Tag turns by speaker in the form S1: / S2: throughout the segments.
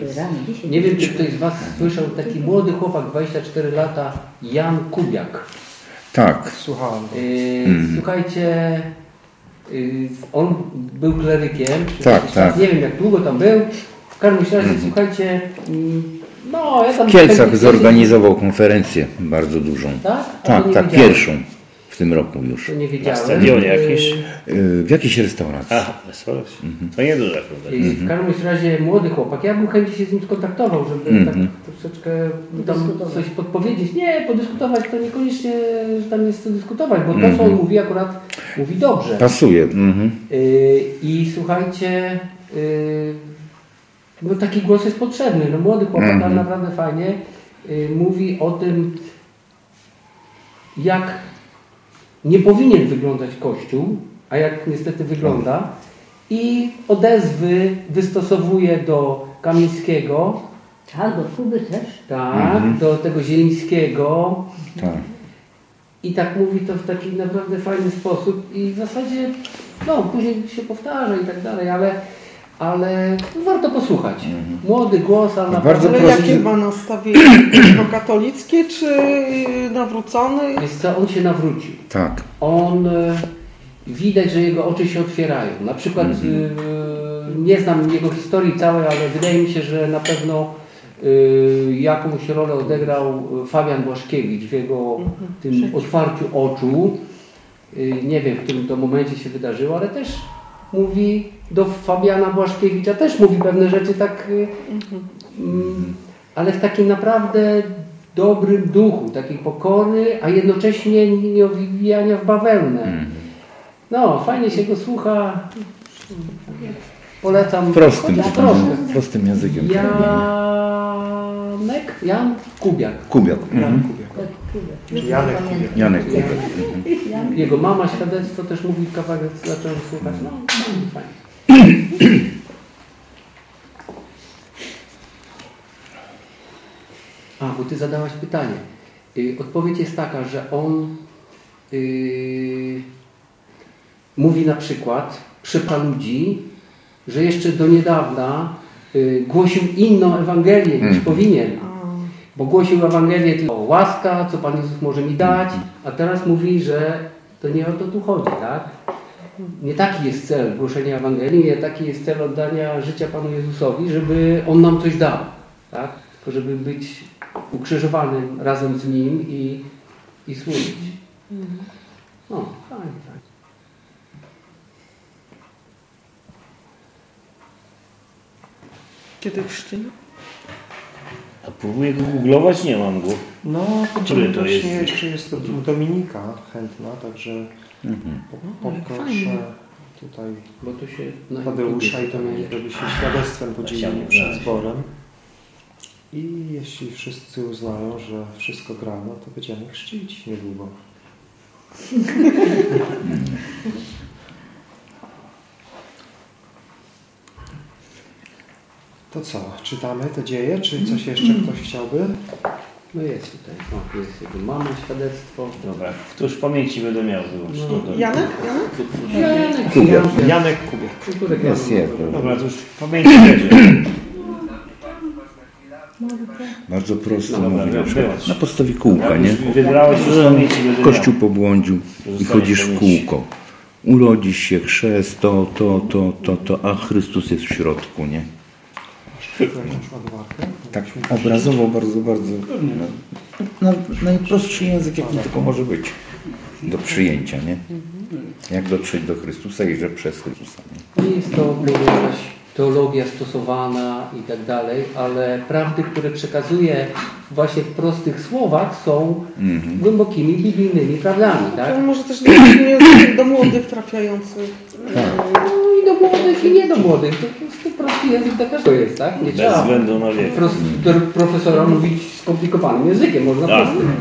S1: jest.
S2: Nie wiem, czy ktoś z Was słyszał taki młody chłopak, 24 lata, Jan Kubiak.
S3: Tak.
S4: Słuchałem.
S2: Yy, Słuchajcie, yy, on był klerykiem.
S3: Tak, tak.
S2: Nie wiem, jak długo tam był. W każdym razie, słuchajcie, mm, no ja tam...
S3: W Kielcach zorganizował konferencję bardzo dużą.
S2: Tak? A
S3: Tak, tak, pierwszą w tym roku już.
S2: To nie wiedziałem.
S5: stadionie
S2: Yy,
S5: jakieś?
S3: Y, W jakiejś restauracji.
S5: Aha, wesołość. To nieduże, prawda?
S2: I w każdym razie młody chłopak. Ja bym chętnie się z nim skontaktował, żeby tak troszeczkę tam coś podpowiedzieć. Nie, podyskutować to niekoniecznie, że tam jest co dyskutować, bo to, co on mówi, akurat mówi dobrze.
S3: Pasuje. Mhm.
S2: Y, I słuchajcie, y, no taki głos jest potrzebny. No młody chłopak, ale naprawdę fajnie mówi o tym, jak nie powinien wyglądać Kościół, a jak niestety wygląda. I odezwy wystosowuje do Kamińskiego,
S6: Tak, do Kuby też.
S2: tak, do tego Zielińskiego,
S3: Tak.
S2: i tak mówi to w taki naprawdę fajny sposób i w zasadzie, no później się powtarza i tak dalej, ale, ale warto posłuchać. Młody głos, ale
S3: bardzo
S2: naprawdę...
S4: Ale
S3: prosty-
S4: jakie ma nastawienie? Prokatolickie czy nawrócony?
S2: Jest co, on się nawrócił.
S3: Tak.
S2: On, e, widać, że jego oczy się otwierają. Na przykład, e, nie znam jego historii całej, ale wydaje mi się, że na pewno e, jakąś rolę odegrał Fabian Błaszkiewicz w jego tym otwarciu oczu. Nie wiem, w którym to momencie się wydarzyło, ale też mówi do Fabiana Błaszkiewicza, też mówi pewne rzeczy tak, mm, ale w takim naprawdę dobrym duchu, takiej pokory, a jednocześnie nie owijania w bawełnę. No, fajnie się go słucha. Polecam.
S3: Prostym,
S2: troszkę.
S3: prostym językiem.
S2: Janek? Jan Kubiak.
S3: Kubiak.
S4: Jan
S3: Mhm.
S4: Kubiak.
S6: Janek
S4: Janek Kubiak.
S3: Janek.
S2: Jego mama świadectwo też mówi kawałek, zacząłem słuchać. No, fajnie, fajnie. A, bo ty zadałaś pytanie. Y, Odpowiedź jest taka, że on y, mówi na przykład, przypa ludzi, że jeszcze do niedawna y, głosił inną Ewangelię niż powinien. Bo głosił Ewangelię tylko łaska, co Pan Jezus może mi dać, a teraz mówi, że to nie o to tu chodzi, tak? Nie taki jest cel głoszenia Ewangelii, nie taki jest cel oddania życia Panu Jezusowi, żeby On nam coś dał, tak? Tylko żeby być ukrzyżowanym razem z Nim i, i służyć. No, fajnie, fajnie.
S4: Kiedy chrzcili?
S5: A próbuję go googlować, nie mam go.
S4: No,
S5: Który to
S4: właśnie
S5: jest?
S4: jeszcze jest to Dominika chętna, także po- poproszę tutaj
S2: Bo to się
S4: Tadeusza i Dominikę, żeby się świadectwem podzielili
S5: Chciałbym
S4: przed zborem. I jeśli wszyscy uznają, że wszystko gra, no to będziemy chrzcić niedługo. To co, czytamy te dzieje, czy coś jeszcze ktoś chciałby?
S2: No jest tutaj. O, jest jego mama, świadectwo.
S5: Dobra, to już w pamięci będę miał wyłącznie.
S2: No.
S4: Janek? Janek?
S2: Janek
S3: Kubiak.
S4: Janek Kubiak.
S2: Kulturek
S3: Jest, jest.
S5: Dobra, to już w pamięci będzie.
S3: Bardzo prosto
S5: No dobra,
S3: mówi. na podstawie kółka, nie?
S5: Wybrałeś, będę
S3: Kościół pobłądził i chodzisz
S5: w
S3: kółko. Urodzisz się, chrzest, to, to, to, to, to, a Chrystus jest w środku, nie? Tak obrazowo bardzo, bardzo. No, najprostszy język, jaki tylko może być do przyjęcia, nie? Jak dotrzeć do Chrystusa i że przez Chrystusa. Nie?
S2: Jest to jakaś teologia stosowana i tak dalej, ale prawdy, które przekazuje właśnie w prostych słowach są głębokimi biblijnymi prawdami, tak?
S4: Ale może też język do młodych trafiających.
S2: No i do młodych i nie do młodych. To po prostu prosty język dla każdego jest, tak? Nie
S5: Bez
S2: trzeba
S5: względu na wiek.
S2: pros- do profesora mówić skomplikowanym językiem, można
S5: Tak.
S2: prostym.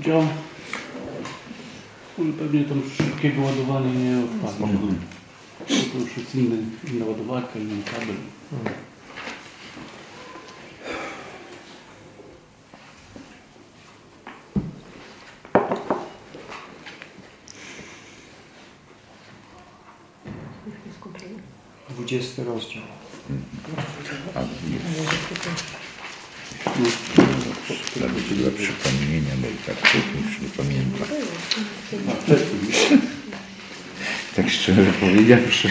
S1: Dział. On pewnie tam szybkiego ładowania nie odpadnie. To już jest inny, inna ładowarka, inny kabel.
S4: 20 rozdział.
S3: Dla dla przypomnienia, bo i tak już nie pamiętam. Tak szczerze powiedziawszy.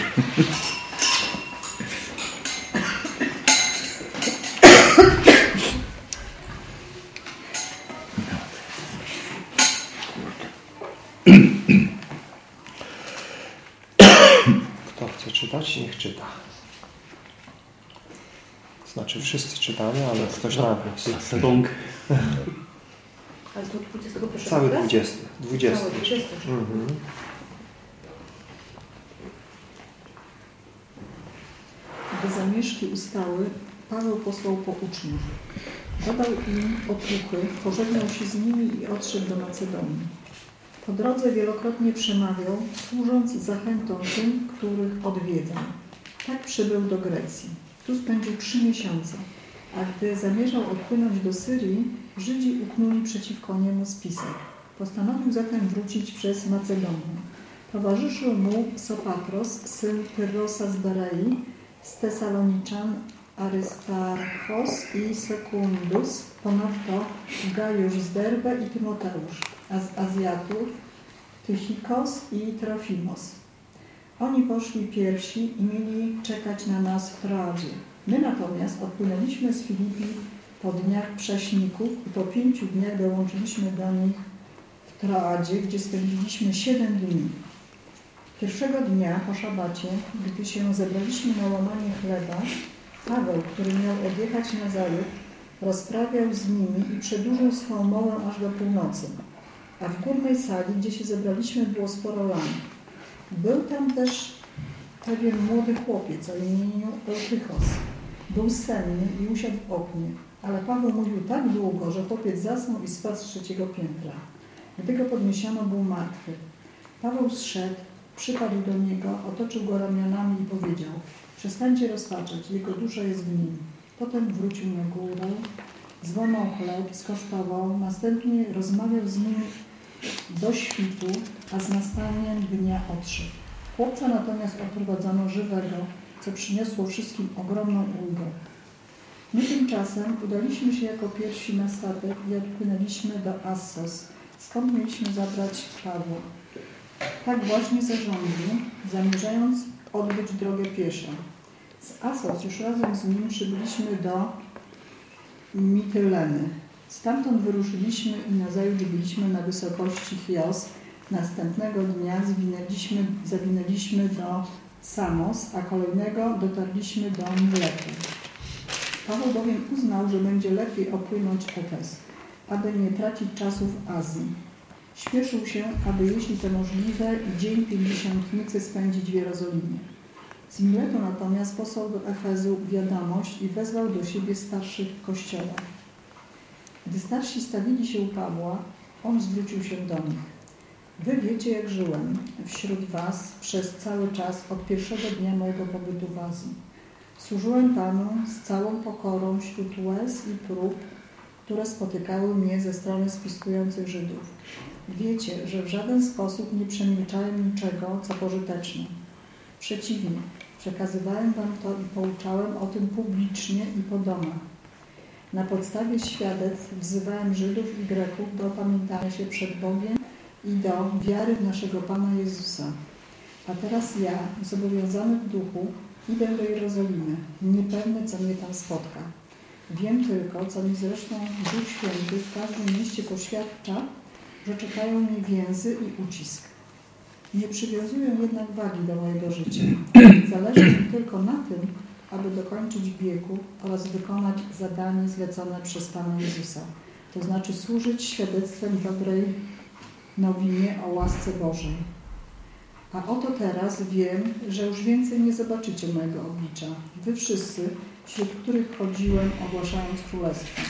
S4: Kto chce czytać, niech czyta. Znaczy wszyscy czytamy, ale ktoś na nas.
S1: Rąk.
S7: Ale to 21
S4: Cały
S7: raz?
S4: 20. 20.
S7: Cały 20.
S4: Mhm.
S8: Gdy zamieszki ustały, Paweł posłał po uczniów. Dodał im otuchy, pożegnał się z nimi i odszedł do Macedonii. Po drodze wielokrotnie przemawiał, służąc zachętą tym, których odwiedzał. Tak przybył do Grecji. Tu spędził trzy miesiące, a gdy zamierzał odpłynąć do Syrii, Żydzi uknuli przeciwko niemu spisek. Postanowił zatem wrócić przez Macedonię. Towarzyszył mu Sopatros, syn Pyrrosa z Berei, z Tesaloniczan Arystarchos i Sekundus, ponadto Gajusz z Derbe i Tymoteusz, a z Azjatów Tychikos i Trofimos. Oni poszli pierwsi i mieli czekać na nas w Troadzie. My natomiast odpłynęliśmy z Filipi po dniach prześników i po pięciu dniach dołączyliśmy do nich w Troadzie, gdzie spędziliśmy siedem dni. Pierwszego dnia po szabacie, gdy się zebraliśmy na łamanie chleba, Paweł, który miał odjechać na zalot, rozprawiał z nimi i przedłużył swą mowę aż do północy. A w górnej sali, gdzie się zebraliśmy, było sporo lam. Był tam też pewien młody chłopiec o imieniu Eutychos. Był senny i usiadł w oknie, ale Paweł mówił tak długo, że chłopiec zasnął i spadł z trzeciego piętra. Gdy go podniesiono, był martwy. Paweł zszedł, przypadł do niego, otoczył go ramionami i powiedział Przestańcie rozpaczać, jego dusza jest w nim. Potem wrócił na górę, złamał chleb, skosztował, następnie rozmawiał z nimi do świtu, a z nastaniem dnia odszedł. Chłopca natomiast odprowadzono żywego, co przyniosło wszystkim ogromną ulgę. My tymczasem udaliśmy się jako pierwsi na statek i odpłynęliśmy do Assos, skąd mieliśmy zabrać Pawła. Tak właśnie zarządził, zamierzając odbyć drogę pieszo. Z Asos już razem z nim przybyliśmy do Mityleny. Stamtąd wyruszyliśmy i nazajutrz byliśmy na wysokości Chios. Następnego dnia zwinęliśmy, zawinęliśmy do Samos, a kolejnego dotarliśmy do Miletu. Paweł bowiem uznał, że będzie lepiej opłynąć Efes, aby nie tracić czasu w Azji. Śpieszył się, aby jeśli to możliwe, dzień pięćdziesiątnicy spędzić w Jerozolimie. Z Miletu natomiast posłał do Efezu wiadomość i wezwał do siebie starszych kościoła. Gdy starsi stawili się u Pawła, on zwrócił się do nich. Wy wiecie, jak żyłem wśród was przez cały czas od pierwszego dnia mojego pobytu w Azji. Służyłem Panu z całą pokorą wśród łez i prób, które spotykały mnie ze strony spiskujących Żydów. Wiecie, że w żaden sposób nie przemilczałem niczego, co pożyteczne. Przeciwnie, przekazywałem wam to i pouczałem o tym publicznie i po domach. Na podstawie świadectw wzywałem Żydów i Greków do opamiętania się przed Bogiem i do wiary w naszego Pana Jezusa. A teraz ja, zobowiązany w duchu, idę do Jerozolimy, niepewny, co mnie tam spotka. Wiem tylko, co mi zresztą Duch Święty w każdym mieście poświadcza, że czekają mnie więzy i ucisk. Nie przywiązuję jednak wagi do mojego życia. Zależy mi tylko na tym, aby dokończyć biegu oraz wykonać zadanie zlecone przez Pana Jezusa, to znaczy służyć świadectwem dobrej nowinie o łasce Bożej. A oto teraz wiem, że już więcej nie zobaczycie mojego oblicza. Wy wszyscy, wśród których chodziłem, ogłaszając królestwo.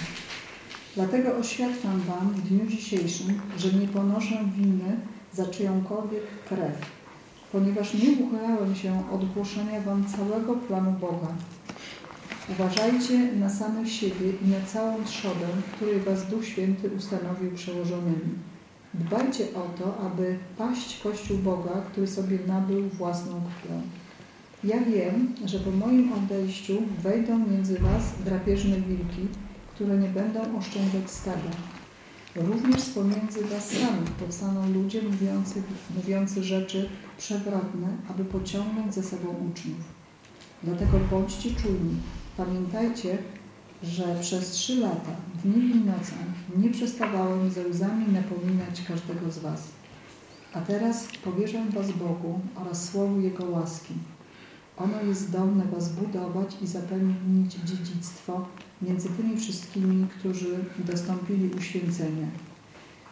S8: Dlatego oświadczam wam w dniu dzisiejszym, że nie ponoszę winy za czyjąkolwiek krew, ponieważ nie uchylałem się od głoszenia wam całego planu Boga. Uważajcie na samych siebie i na całą trzodę, której was Duch Święty ustanowił przełożonymi. Dbajcie o to, aby paść Kościół Boga, który sobie nabył własną krwią. Ja wiem, że po moim odejściu wejdą między was drapieżne wilki, które nie będą oszczędzać stada. Również pomiędzy was samych powstaną ludzie mówiący, mówiący rzeczy przewrotne, aby pociągnąć za sobą uczniów. Dlatego bądźcie czujni. Pamiętajcie, że przez trzy lata, dni i nocami, nie przestawałem ze łzami napominać każdego z was. A teraz powierzam was Bogu oraz słowu Jego łaski. Ono jest zdolne was budować i zapewnić dziedzictwo między tymi wszystkimi, którzy dostąpili uświęcenia.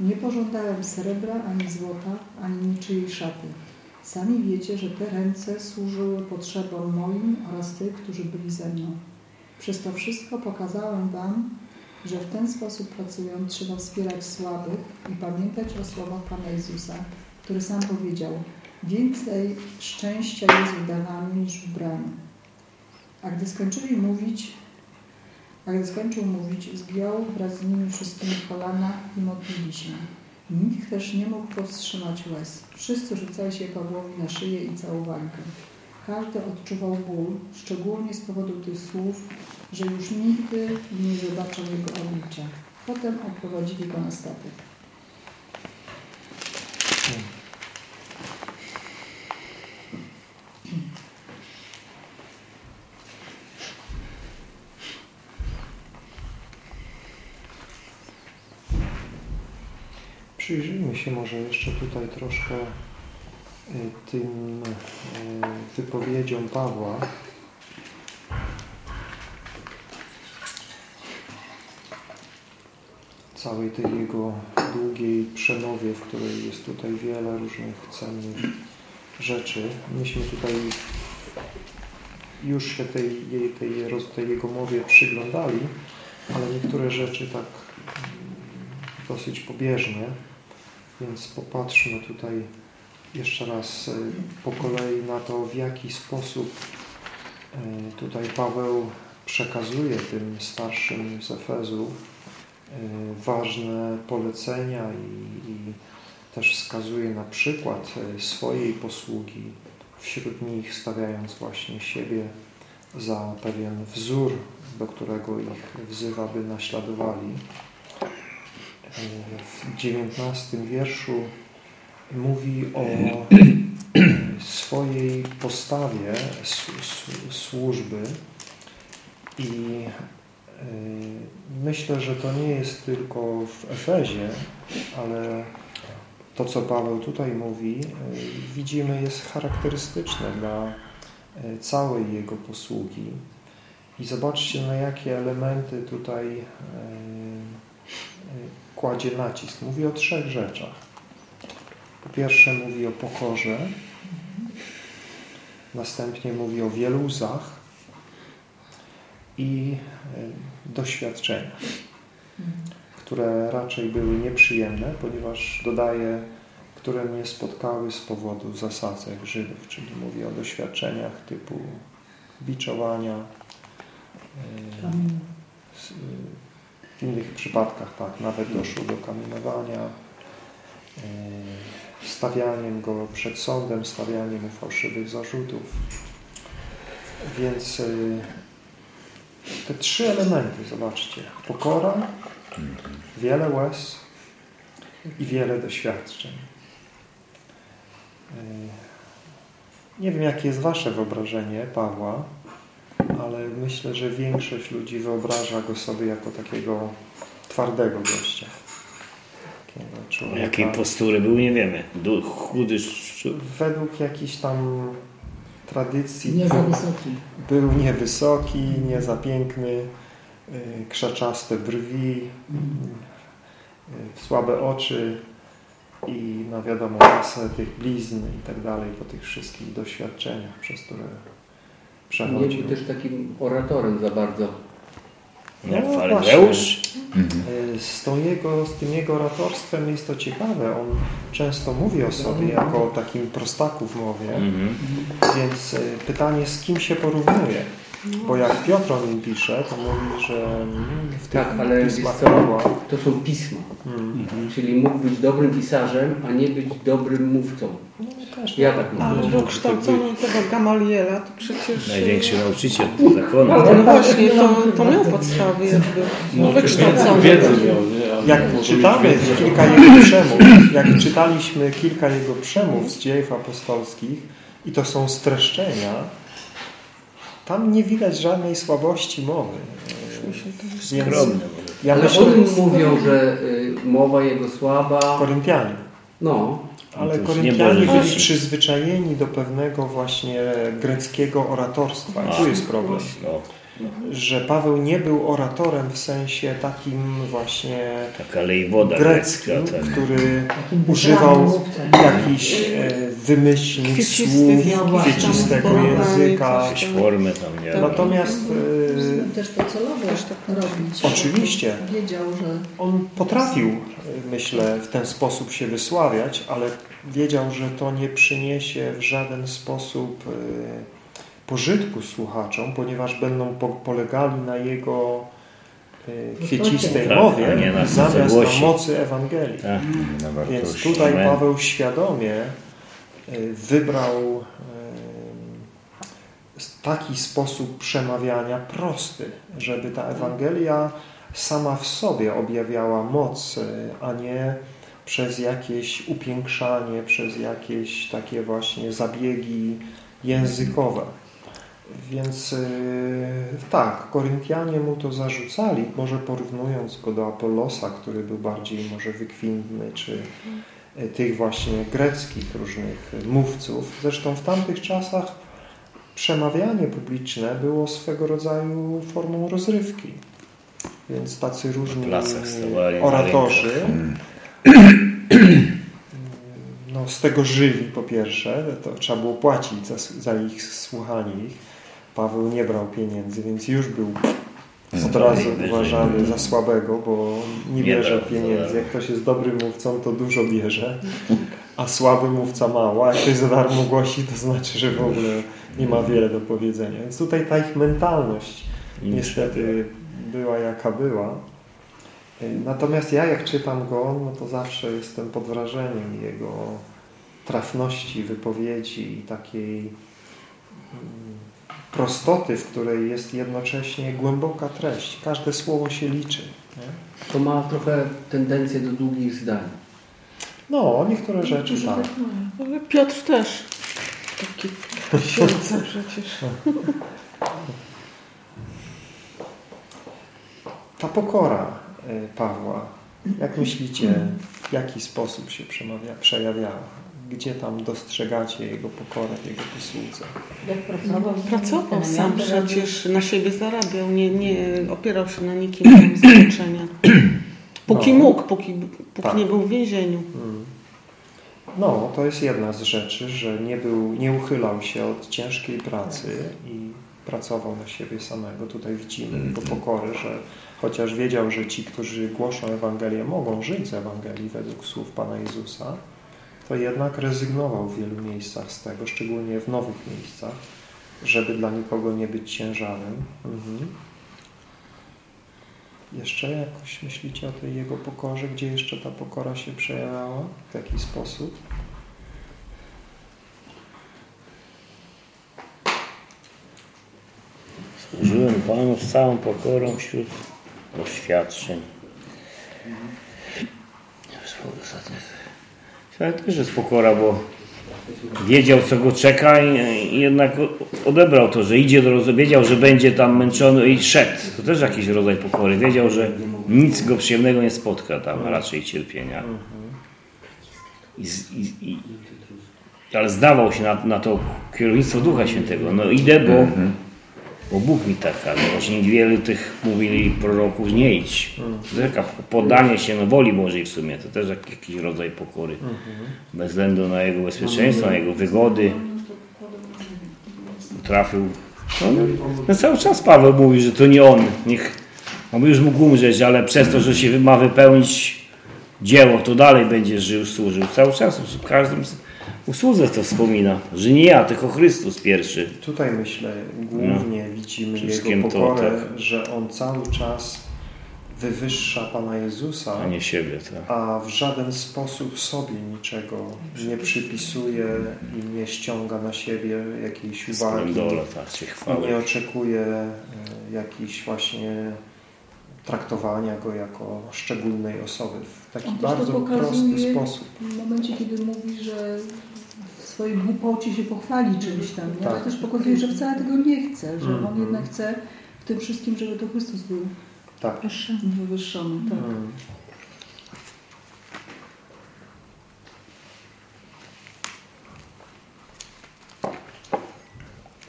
S8: Nie pożądałem srebra, ani złota, ani niczyjej szaty. Sami wiecie, że te ręce służyły potrzebom moim oraz tych, którzy byli ze mną. Przez to wszystko pokazałem wam, że w ten sposób pracując trzeba wspierać słabych i pamiętać o słowach Pana Jezusa, który sam powiedział, więcej szczęścia jest w dawaniu niż w. A gdy skończyli mówić, a gdy skończył mówić, zgiął wraz z nimi wszystkimi kolana i modlili się. Nikt też nie mógł powstrzymać łez. Wszyscy rzucali się Pawłowi na szyję i całowali go. Każdy odczuwał ból, szczególnie z powodu tych słów, że już nigdy nie zobaczą jego oblicza. Potem odprowadzili go na statek.
S4: Przyjrzyjmy się może jeszcze tutaj troszkę y, tym y, wypowiedziom Pawła. Całej tej jego długiej przemowie, w której jest tutaj wiele różnych cennych rzeczy. Myśmy tutaj już się tej, jej, tej, tej jego mowie przyglądali, ale niektóre rzeczy tak dosyć pobieżnie, więc popatrzmy tutaj jeszcze raz po kolei na to, w jaki sposób tutaj Paweł przekazuje tym starszym z Efezu ważne polecenia i, i też wskazuje na przykład swojej posługi, wśród nich stawiając właśnie siebie za pewien wzór, do którego ich wzywa, by naśladowali w dziewiętnastym wierszu mówi o swojej postawie służby i myślę, że to nie jest tylko w Efezie, ale to, co Paweł tutaj mówi, widzimy jest charakterystyczne dla całej jego posługi. I zobaczcie, na jakie elementy tutaj kładzie nacisk. Mówi o trzech rzeczach. Po pierwsze mówi o pokorze, następnie mówi o wielu łzach i doświadczeniach, które raczej były nieprzyjemne, ponieważ dodaje, które mnie spotkały z powodu zasadzek Żydów, czyli mówi o doświadczeniach typu biczowania, w innych przypadkach tak, nawet doszło do kamienowania, stawianiem go przed sądem, stawianiem mu fałszywych zarzutów. Więc te trzy elementy, zobaczcie, pokora, wiele łez i wiele doświadczeń. Nie wiem, jakie jest Wasze wyobrażenie Pawła, ale myślę, że większość ludzi wyobraża go sobie jako takiego twardego gościa.
S5: Takiego Jakiej postury był, nie wiemy. Chudy,
S4: Według jakichś tam tradycji
S6: nie za wysoki.
S4: był niewysoki, nie za piękny, krzaczaste brwi, słabe oczy i no wiadomo masę tych blizn i tak dalej po tych wszystkich doświadczeniach, przez które przechodził.
S2: Nie był też takim oratorem za bardzo.
S5: Jak
S4: No
S5: faryzeusz.
S4: Z, tą jego, z tym jego oratorstwem jest to ciekawe. On często mówi o sobie jako o takim prostaku w mowie.
S5: Mhm.
S4: Więc y, pytanie, z kim się porównuje? Bo jak Piotr o nim pisze, to mówi, że mm, w tych
S2: Tak, ale
S4: pismach? Pawła
S2: To są pisma.
S4: mm,
S2: Czyli mógł być dobrym pisarzem, a nie być dobrym mówcą. Ja tak
S9: Ale
S2: mówię.
S9: był kształcony od tego Gamaliela, to przecież...
S5: Największy nauczyciel zakonu.
S9: No właśnie, to, to miał podstawy jakby. No, wykształcony.
S1: Wiedzę miał, nie? Ale
S4: Jak czytamy kilka jego przemów, jak czytaliśmy kilka jego przemów z dziejów apostolskich i to są streszczenia, tam nie widać żadnej słabości mowy. Więc ja
S2: Ale
S4: myślę,
S2: oni mówią, że y, mowa jego słaba.
S4: Koryntianie.
S2: No,
S4: Ale Koryntianie byli przyzwyczajeni do pewnego właśnie greckiego oratorstwa. I
S5: A.
S4: tu jest problem.
S5: No,
S4: Że Paweł nie był oratorem w sensie takim właśnie
S5: woda
S4: greckim,
S5: grecka. Tak.
S4: który używał jakichś e, wymyślnych słów, kwiecistego języka.
S5: Jakieś formy tam nie
S4: Natomiast e,
S8: Też to celowo robić.
S4: Oczywiście.
S8: Wiedział, że
S4: on potrafił, myślę, w ten sposób się wysławiać, ale wiedział, że to nie przyniesie w żaden sposób e, pożytku słuchaczom, ponieważ będą po, polegali na jego e, kwiecistej
S5: Tak,
S4: mowie
S5: nie na
S4: zamiast na
S5: głosie.
S4: mocy Ewangelii.
S5: Tak.
S3: Na
S4: Więc tutaj
S5: Amen.
S4: Paweł świadomie y, wybrał y, taki sposób przemawiania prosty, żeby ta Ewangelia sama w sobie objawiała moc, a nie przez jakieś upiększanie, przez jakieś takie właśnie zabiegi językowe. Więc yy, tak, Koryntianie mu to zarzucali, może porównując go do Apollosa, który był bardziej może wykwintny, czy y, tych właśnie greckich różnych mówców. Zresztą w tamtych czasach przemawianie publiczne było swego rodzaju formą rozrywki. Więc tacy różni oratorzy no, z tego żyli po pierwsze, to trzeba było płacić za, za ich słuchanie ich. Paweł nie brał pieniędzy, więc już był od razu uważany za słabego, bo nie bierze pieniędzy. Jak ktoś jest dobrym mówcą, to dużo bierze, a słaby mówca mało. A jak ktoś za darmo głosi, to znaczy, że w ogóle nie ma wiele do powiedzenia. Więc tutaj ta ich mentalność niestety była jaka była. Natomiast ja jak czytam go, no to zawsze jestem pod wrażeniem jego trafności wypowiedzi i takiej mm, prostoty, w której jest jednocześnie głęboka treść. Każde słowo się liczy. Nie?
S2: to ma trochę tendencję do długich zdań.
S4: No, niektóre rzeczy tak.
S9: Ale Piotr też. Taki siedza przecież.
S4: Ta pokora y, Pawła, jak myślicie, w jaki sposób się przemawia, przejawiała? Gdzie tam dostrzegacie jego pokorę w jego posłudze?
S6: Jak pracował?
S9: Pracował
S6: Ten
S9: sam przecież, na siebie zarabiał, nie, nie opierał się na nikim tam z otoczenia. Póki
S4: No.
S9: mógł, póki, póki
S4: Tak.
S9: nie był w więzieniu.
S4: Mm. No, to jest jedna z rzeczy, że nie, był, nie uchylał się od ciężkiej pracy i pracował na siebie samego. Tutaj widzimy jego pokorę, że chociaż wiedział, że ci, którzy głoszą Ewangelię, mogą żyć z Ewangelii według słów Pana Jezusa, to jednak rezygnował w wielu miejscach z tego, szczególnie w nowych miejscach, żeby dla nikogo nie być ciężarem. Mhm. Jeszcze jakoś myślicie o tej jego pokorze? Gdzie jeszcze ta pokora się przejawiała? W jaki sposób?
S5: Służyłem Panu z całą pokorą wśród doświadczeń. Ale też jest pokora, bo wiedział, co go czeka i, jednak odebrał to, że idzie do roz... wiedział, że będzie tam męczony i szedł. To też jakiś rodzaj pokory. Wiedział, że nic go przyjemnego nie spotka tam, raczej cierpienia. I, i, i, ale zdawał się na, na to kierownictwo Ducha Świętego. No idę, bo, bo Bóg mi tak kazał. Właśnie wielu tych mówili proroków, nie idź. Poddanie się no, woli Bożej w sumie. To też jak- jakiś rodzaj pokory. Bez względu na jego bezpieczeństwo, na jego wygody. Trafił. No, no, cały czas Paweł mówi, że to nie on. Niech, on by już mógł umrzeć, ale przez to, że się ma wypełnić dzieło, to dalej będzie żył, służył. Cały czas w każdym usłudze to wspomina, że nie ja, tylko Chrystus pierwszy.
S4: Tutaj myślę, głównie widzimy
S5: No. Wszystkim
S4: Jego
S5: to,
S4: pokorę,
S5: tak.
S4: że On cały czas wywyższa Pana Jezusa,
S5: A nie siebie, tak.
S4: a w żaden sposób sobie niczego nie przypisuje i nie ściąga na siebie jakiejś uwagi.
S5: dole, tak,
S4: nie oczekuje e, jakichś właśnie traktowania Go jako szczególnej osoby w taki bardzo
S8: to
S4: prosty sposób.
S8: w momencie, kiedy mówi, że swojej głupocie się pochwali czymś tam, nie? ale
S4: Tak.
S8: też pokazuje, że wcale tego nie chce, że on
S4: Mhm.
S8: jednak chce w tym wszystkim, żeby to Chrystus był
S4: Tak.
S8: wywyższony. Tak.
S4: Mm.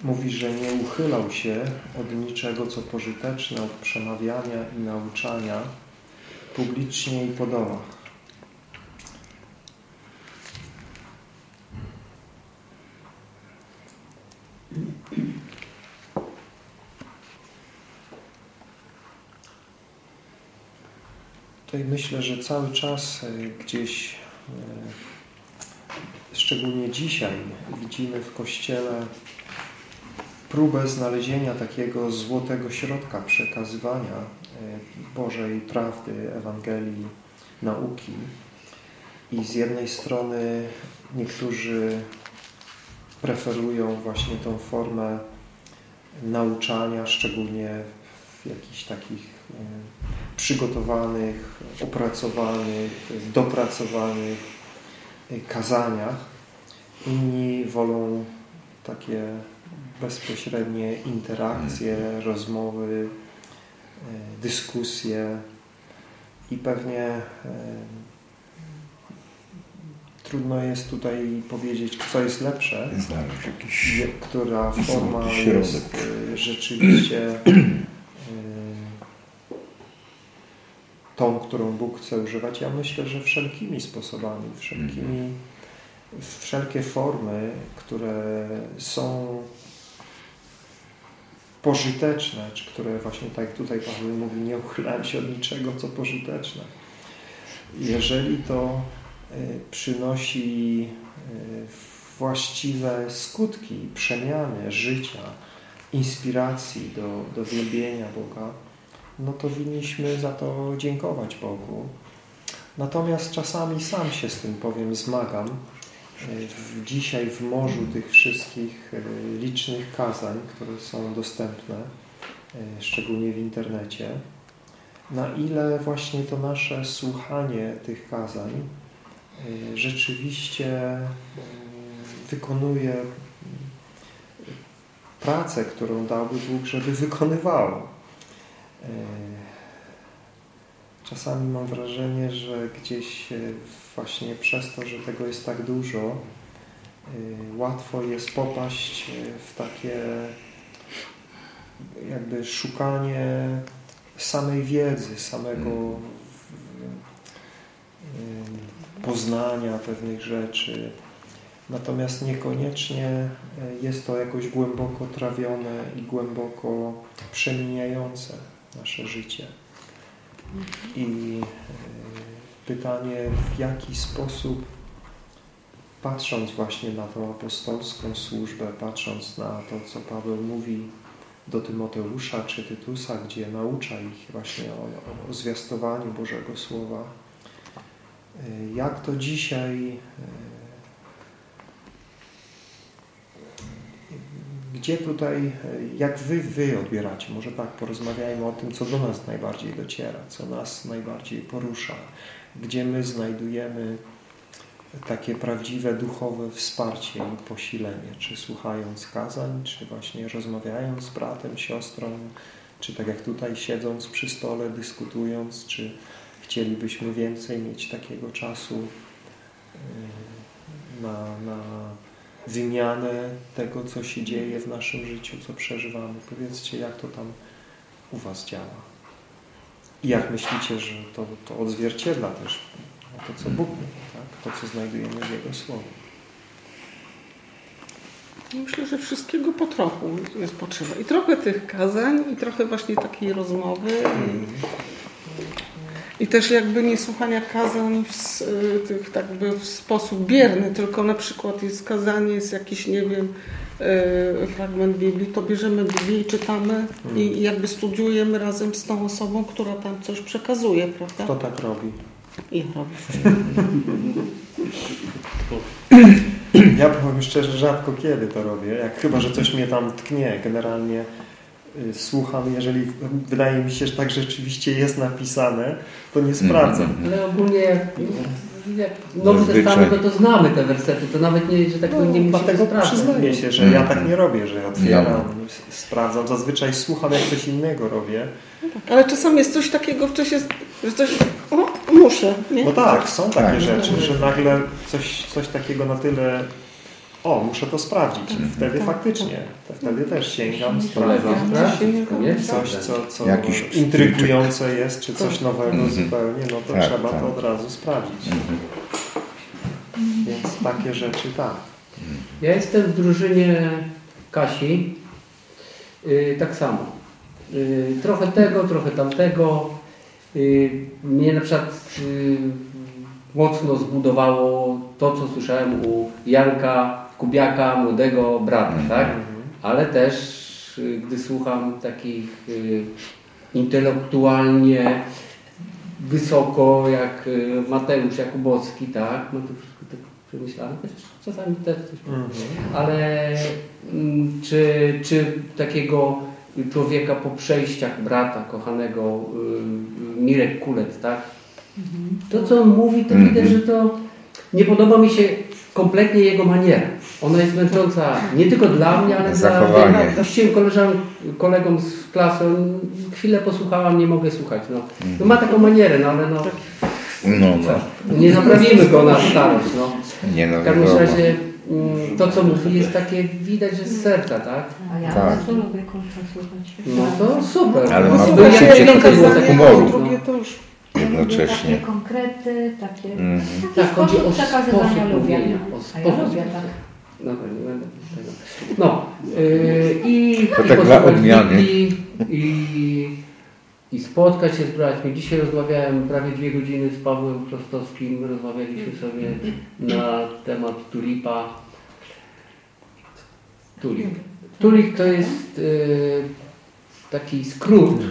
S4: Mówi, że nie uchylał się od niczego, co pożyteczne, od przemawiania i nauczania publicznie i po domach. Tutaj myślę, że cały czas e, gdzieś, e, szczególnie dzisiaj, widzimy w Kościele próbę znalezienia takiego złotego środka przekazywania e, Bożej prawdy, Ewangelii, nauki. I z jednej strony niektórzy preferują właśnie tą formę nauczania, szczególnie w jakichś takich e, przygotowanych, opracowanych, dopracowanych e, kazaniach. Inni wolą takie bezpośrednie interakcje, rozmowy, e, dyskusje i pewnie trudno jest tutaj powiedzieć, co jest lepsze,
S3: Znaleźć jakiś
S4: która forma jest e, rzeczywiście e, tą, którą Bóg chce używać. Ja myślę, że wszelkimi sposobami, wszelkimi, wszelkie formy, które są pożyteczne, czy które właśnie tak tutaj Paweł mówi, nie uchylają się od niczego, co pożyteczne. Jeżeli to przynosi y, właściwe skutki, przemiany życia, inspiracji do, do wielbienia Boga, no to winniśmy za to dziękować Bogu. Natomiast czasami sam się z tym powiem zmagam. Y, dzisiaj w morzu tych wszystkich y, licznych kazań, które są dostępne, y, szczególnie w internecie, na ile właśnie to nasze słuchanie tych kazań y, rzeczywiście y, wykonuje y, pracę, którą dałby Bóg, żeby wykonywało. Y, Czasami mam wrażenie, że gdzieś y, właśnie przez to, że tego jest tak dużo, y, łatwo jest popaść y, w takie jakby szukanie samej wiedzy, samego y, poznania pewnych rzeczy. Natomiast niekoniecznie y, jest to jakoś głęboko trawione i głęboko przemieniające nasze życie. I y, pytanie, w jaki sposób patrząc właśnie na tą apostolską służbę, patrząc na to, co Paweł mówi do Tymoteusza czy Tytusa, gdzie naucza ich właśnie o, o zwiastowaniu Bożego Słowa, jak to dzisiaj y, gdzie tutaj, y, jak wy, wy odbieracie, może tak porozmawiajmy o tym, co do nas najbardziej dociera, co nas najbardziej porusza, gdzie my znajdujemy takie prawdziwe duchowe wsparcie i posilenie, czy słuchając kazań, czy właśnie rozmawiając z bratem, siostrą, czy tak jak tutaj siedząc przy stole, dyskutując, czy chcielibyśmy więcej mieć takiego czasu yy, na, na wymianę tego, co się dzieje w naszym życiu, co przeżywamy. Powiedzcie, jak to tam u Was działa. I jak myślicie, że to, to odzwierciedla też to, co Bóg mówi, tak? to, co znajdujemy w Jego Słowie.
S9: Myślę, że wszystkiego po trochu jest potrzeba. I trochę tych kazań, i trochę właśnie takiej rozmowy. I też jakby nie słuchania kazań w, y, tych tak by w sposób bierny, tylko na przykład jest kazanie, jest jakiś, nie wiem, y, fragment Biblii, to bierzemy Biblię i czytamy i i jakby studiujemy razem z tą osobą, która tam coś przekazuje, prawda?
S4: Kto tak robi?
S9: I robi.
S4: Ja powiem szczerze, rzadko kiedy to robię. Jak chyba, że coś mnie tam tknie. Generalnie słucham, jeżeli wydaje mi się, że tak rzeczywiście jest napisane, to nie sprawdzam.
S2: Ale ogólnie jak, jak Nowy. Testament, no to znamy te wersety, to nawet nie, że tak
S4: No,
S2: nie
S4: dlatego
S2: sprawdzać.
S4: przyznaję się, że ja tak nie robię, że otwieram, s- sprawdzam. Zazwyczaj słucham, jak coś innego robię.
S9: Ale czasami jest coś takiego w czasie, że coś, o, muszę, nie?
S4: No tak, są takie
S3: Tak.
S4: rzeczy, że nagle coś, coś takiego na tyle o, muszę to sprawdzić. Wtedy faktycznie, to wtedy też sięgam, sprawdzam.
S2: Nie?
S4: Coś, co, co
S3: Jakiś
S4: intrygujące jest, czy coś nowego
S3: Mhm.
S4: zupełnie, no to
S3: Tak,
S4: trzeba
S3: tak.
S4: to od razu sprawdzić. Więc takie rzeczy tak.
S2: Ja jestem w drużynie Kasi. Yy, tak samo. Yy, trochę tego, trochę tamtego. Yy, mnie na przykład yy, mocno zbudowało to, co słyszałem u Janka Kubiaka, młodego brata, tak? Ale też, yy, gdy słucham takich yy, intelektualnie wysoko, jak yy, Mateusz Jakubowski, tak? No to wszystko tak przemyślane, chociaż czasami też coś ale mm, czy, czy takiego człowieka po przejściach brata kochanego y, y, Mirek Kulet, tak? To co on mówi, to
S3: Mhm.
S2: widać, że to nie podoba mi się kompletnie jego maniera. Ona jest męcząca nie tylko dla mnie, ale dla
S3: Zachowanie.
S2: wielu. Puściłem koleżan, kolegom z klasy, chwilę posłuchałam, nie mogę słuchać. No. no ma taką manierę, no ale no,
S3: No, no.
S2: nie naprawimy go na starość. No.
S3: Nie no,
S2: W każdym
S3: wiadomo.
S2: razie mm, to, co mówi, jest takie widać, że z serca, tak?
S6: A ja
S3: Tak.
S6: bardzo lubię kurczę słuchać.
S2: No to super.
S3: Ale
S2: no,
S3: ma
S2: super.
S3: poczucie
S2: Jak
S3: takiego
S2: było takie
S3: humoru.
S2: no.
S9: Drugie to już
S6: Ja lubię
S3: Jednocześnie.
S6: Takie konkrety, takie,
S3: Mhm.
S6: taki
S2: Tak, chodzi
S6: sposób
S2: o
S6: przekazywania
S2: sposób
S6: lubię.
S2: mówienia, o
S6: A ja lubię tak.
S2: No, nie będę tego. No yy, i,
S3: To
S2: i
S3: tak dla odmiany.
S2: Biblii, I, I spotkać się z braćmi. Dzisiaj rozmawiałem prawie dwie godziny z Pawłem Prostowskim. Rozmawialiśmy sobie na temat tulipa. Tulip. Tulip to jest yy, taki skrót,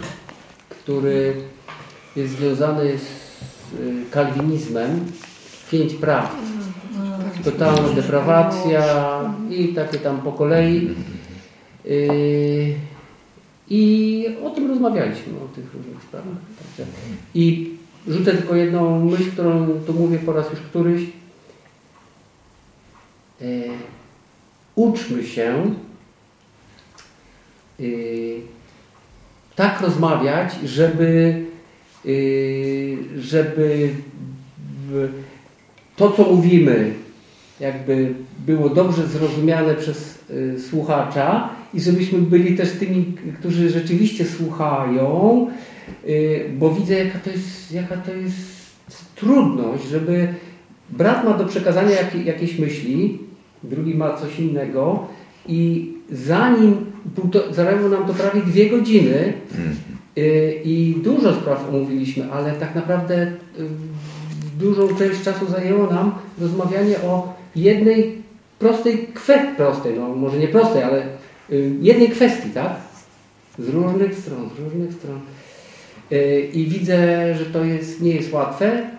S2: który jest związany z y, kalwinizmem. Pięć prawd. Totalna deprawacja i takie tam po kolei. Yy, I o tym rozmawialiśmy, o tych różnych sprawach. I rzucę tylko jedną myśl, którą tu mówię po raz już któryś. Yy, uczmy się yy, tak rozmawiać, żeby, żeby to, co mówimy, jakby było dobrze zrozumiane przez y, słuchacza i żebyśmy byli też tymi, którzy rzeczywiście słuchają, y, bo widzę, jaka to jest, jaka to jest trudność, żeby brat ma do przekazania jak, jakieś myśli, drugi ma coś innego i zanim, zajęło nam to prawie dwie godziny y, i dużo spraw omówiliśmy, ale tak naprawdę dużą część czasu zajęło nam rozmawianie o jednej prostej kwestii, prostej, no może nie prostej, ale y, jednej kwestii, tak? Z różnych stron, z różnych stron. Y, I widzę, że to jest, nie jest łatwe.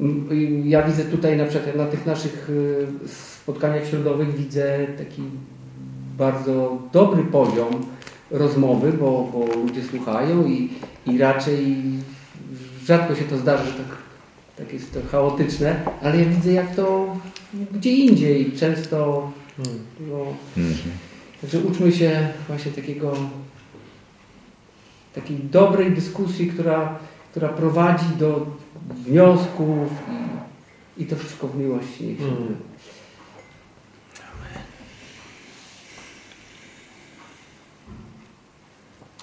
S2: Mm, y, Ja widzę tutaj na przykład na tych naszych spotkaniach środowych widzę taki bardzo dobry poziom rozmowy, bo, bo ludzie słuchają i, i raczej rzadko się to zdarza, że tak, tak jest to chaotyczne, ale ja widzę jak to gdzie indziej często no,
S3: Mhm. Także
S2: Także uczmy się właśnie takiego takiej dobrej dyskusji, która, która prowadzi do wniosków i, i to wszystko w miłości.
S4: Mm.
S2: odbywa.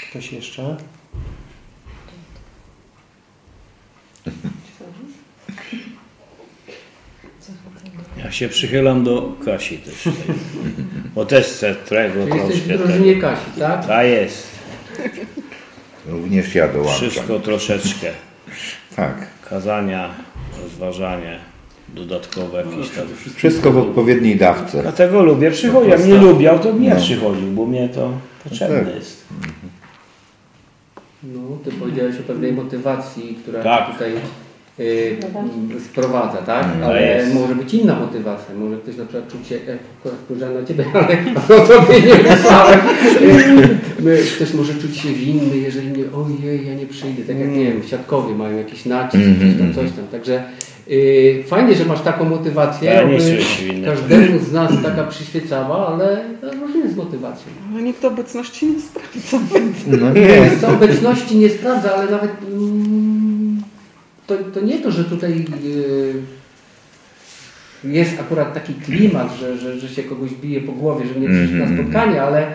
S4: Ktoś jeszcze?
S5: Ja się przychylam do Kasi też. Bo też chcę tego
S2: Czy jesteś w
S5: troszkę.
S2: drużynie
S5: Tego.
S2: Kasi, tak?
S5: Ta jest.
S3: Również ja dołączam.
S5: Wszystko troszeczkę.
S3: Tak.
S5: kazania, rozważanie, dodatkowe jakieś tam.
S3: Wszystko w odpowiedniej dawce.
S5: Dlatego lubię przychodzić. Jak nie lubiał, to nie
S3: No.
S5: przychodził, bo mnie to potrzebne
S3: tak.
S5: jest.
S2: No, ty powiedziałeś o pewnej motywacji, która
S5: Tak.
S2: tutaj sprowadza, tak?
S3: Mm.
S2: Ale
S5: jest.
S2: może być inna motywacja. Może ktoś na przykład czuł się, e, spojrzałem na ciebie, ale o tobie nie myślałem. Y, Ktoś może czuć się winny, jeżeli nie, ojej, ja nie przyjdę. Tak jak, nie wiem, siatkowie mają jakiś nacisk,
S3: Mhm,
S2: coś tam, coś tam. Także y, fajnie, że masz taką motywację,
S5: Ja
S2: każdemu z nas taka przyświecała, ale to różnie z motywacją.
S9: Ale nikt obecności nie sprawdza.
S3: No nie.
S2: Obecności nie sprawdza, ale nawet mm, to, to nie to, że tutaj y, jest akurat taki klimat, że, że, że się kogoś bije po głowie, że nie przyszli na
S3: Mhm,
S2: spotkanie, ale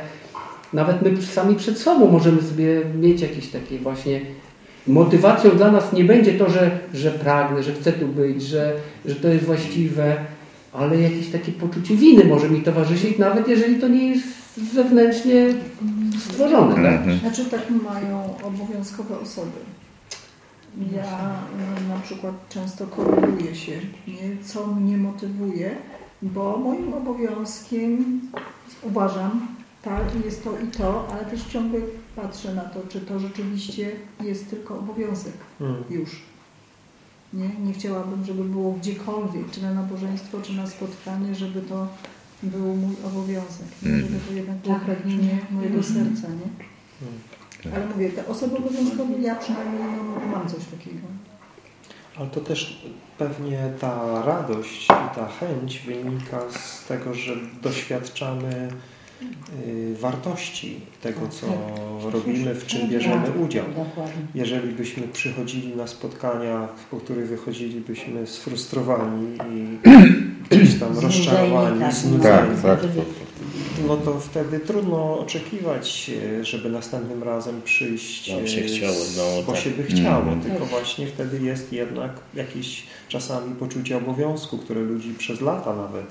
S2: nawet my sami przed sobą możemy sobie mieć jakieś takie właśnie motywacją dla nas nie będzie to, że, że pragnę, że chcę tu być, że, że to jest właściwe, ale jakieś takie poczucie winy może mi towarzyszyć, nawet jeżeli to nie jest zewnętrznie stworzone. Tak?
S3: Mhm.
S8: Znaczy tak mają obowiązkowe osoby. Ja no, na przykład często koreluję się, nie, co mnie motywuje, bo moim obowiązkiem uważam, tak, jest to i to, ale też ciągle patrzę na to, czy to rzeczywiście jest tylko obowiązek
S4: Mm.
S8: już. Nie, nie chciałabym, żeby było gdziekolwiek, czy na nabożeństwo, czy na spotkanie, żeby to był mój obowiązek, nie?
S3: Mhm.
S8: żeby to jednak było pragnienie mojego serca. Nie? Ale mówię, te osoby obowiązkowe, ja przynajmniej no, mam coś takiego.
S4: Ale to też pewnie ta radość i ta chęć wynika z tego, że doświadczamy y, wartości tego, co robimy, w czym bierzemy udział. Jeżeli byśmy przychodzili na spotkania, po których wychodzilibyśmy sfrustrowani i gdzieś tam
S6: Znudzeni,
S4: rozczarowani,
S6: tak.
S4: znudzeni,
S3: Tak, tak.
S4: No to wtedy trudno oczekiwać, e, żeby następnym razem przyjść,
S5: Nam się chciało znowu,
S4: bo
S5: tak.
S4: się by chciało,
S3: Mhm.
S4: tylko właśnie wtedy jest jednak jakieś czasami poczucie obowiązku, które ludzi przez lata nawet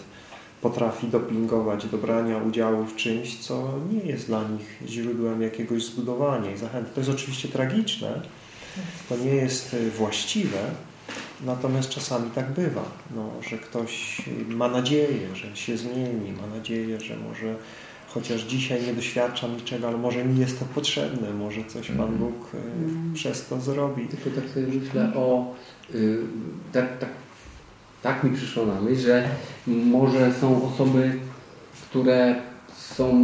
S4: potrafi dopingować do brania udziału w czymś, co nie jest dla nich źródłem jakiegoś zbudowania i zachęty. To jest oczywiście tragiczne, to nie jest e, właściwe, natomiast czasami tak bywa, no, że ktoś ma nadzieję, że się zmieni, ma nadzieję, że może chociaż dzisiaj nie doświadczam niczego, ale może mi jest to potrzebne, może coś Pan Bóg e, przez to zrobi.
S2: Tylko tak sobie myślę o... Y, tak, tak, tak mi przyszło na myśl, że może są osoby, które są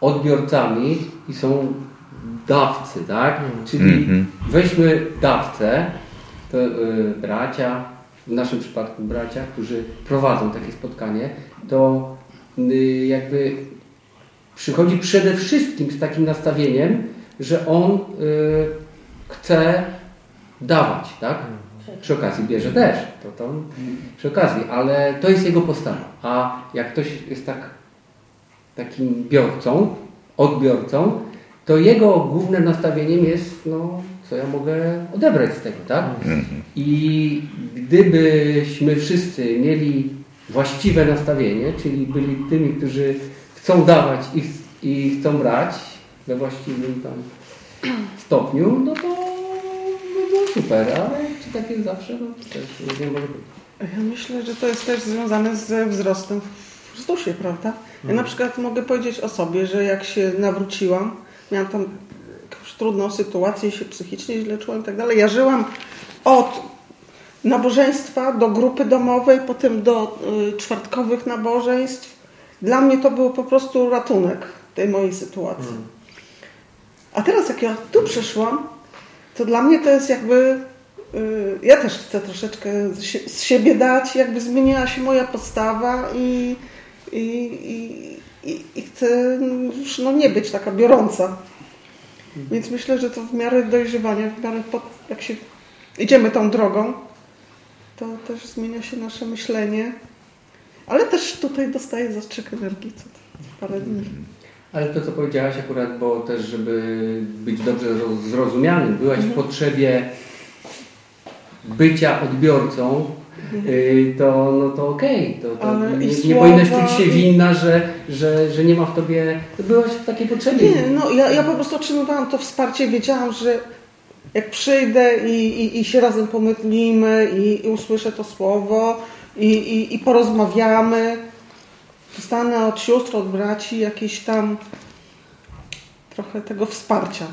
S2: odbiorcami i są dawcy, tak? Czyli
S3: Mhm.
S2: weźmy dawcę, to y, bracia, w naszym przypadku bracia, którzy prowadzą takie spotkanie, to y, jakby przychodzi przede wszystkim z takim nastawieniem, że on y, chce dawać, tak? Przy okazji bierze też, to, to przy okazji, ale to jest jego postawa. A jak ktoś jest tak takim biorcą, odbiorcą, to jego głównym nastawieniem jest, no, co ja mogę odebrać z tego, tak? I gdybyśmy wszyscy mieli właściwe nastawienie, czyli byli tymi, którzy chcą dawać i, ch- i chcą brać we właściwym tam stopniu, no to by było super, ale czy tak jest zawsze, no to też nie może być.
S9: Ja myślę, że to jest też związane ze wzrostem w duszy, prawda? Ja na przykład mogę powiedzieć o sobie, że jak się nawróciłam, miałam tam jakąś trudną sytuację, się psychicznie źle czułam i tak dalej. Ja żyłam od nabożeństwa do grupy domowej, potem do y, czwartkowych nabożeństw. Dla mnie to był po prostu ratunek tej mojej sytuacji. A teraz jak ja tu przyszłam, to dla mnie to jest jakby y, ja też chcę troszeczkę z siebie dać, jakby zmieniła się moja postawa i, i, i, i, i chcę już no, nie być taka biorąca. Więc myślę, że to w miarę dojrzewania, w miarę pod, jak się idziemy tą drogą, to też zmienia się nasze myślenie. Ale też tutaj dostaję zastrzyk energii co parę dni.
S2: Ale to, co powiedziałaś akurat, bo też, żeby być dobrze zro- zrozumianym, byłaś w potrzebie bycia odbiorcą, y, to, no to okej. To, to
S9: Ale
S2: nie, nie powinnaś czuć się winna, że, że, że nie ma w tobie... To byłaś w takiej potrzebie.
S9: Nie, no ja, ja po prostu otrzymywałam to wsparcie, wiedziałam, że Jak przyjdę i, i, i się razem pomydlimy i, i usłyszę to słowo i, i, i porozmawiamy, dostanę od sióstr, od braci jakieś tam trochę tego wsparcia.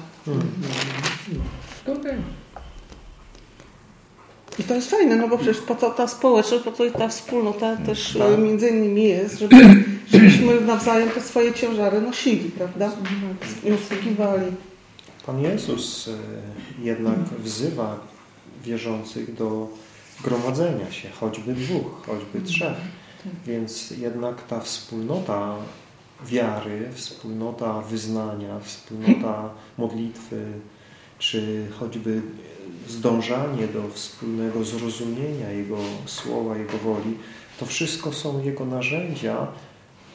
S9: I to jest fajne, no bo przecież po to ta społeczność, po to i ta wspólnota też
S4: Tak.
S9: e, między innymi jest, żeby, żebyśmy nawzajem te swoje ciężary nosili, prawda? I usługiwali.
S4: Pan Jezus e, jednak wzywa wierzących do gromadzenia się, choćby dwóch, choćby trzech. Więc jednak ta wspólnota wiary, wspólnota wyznania, wspólnota modlitwy, czy choćby zdążanie do wspólnego zrozumienia Jego słowa, Jego woli, to wszystko są Jego narzędzia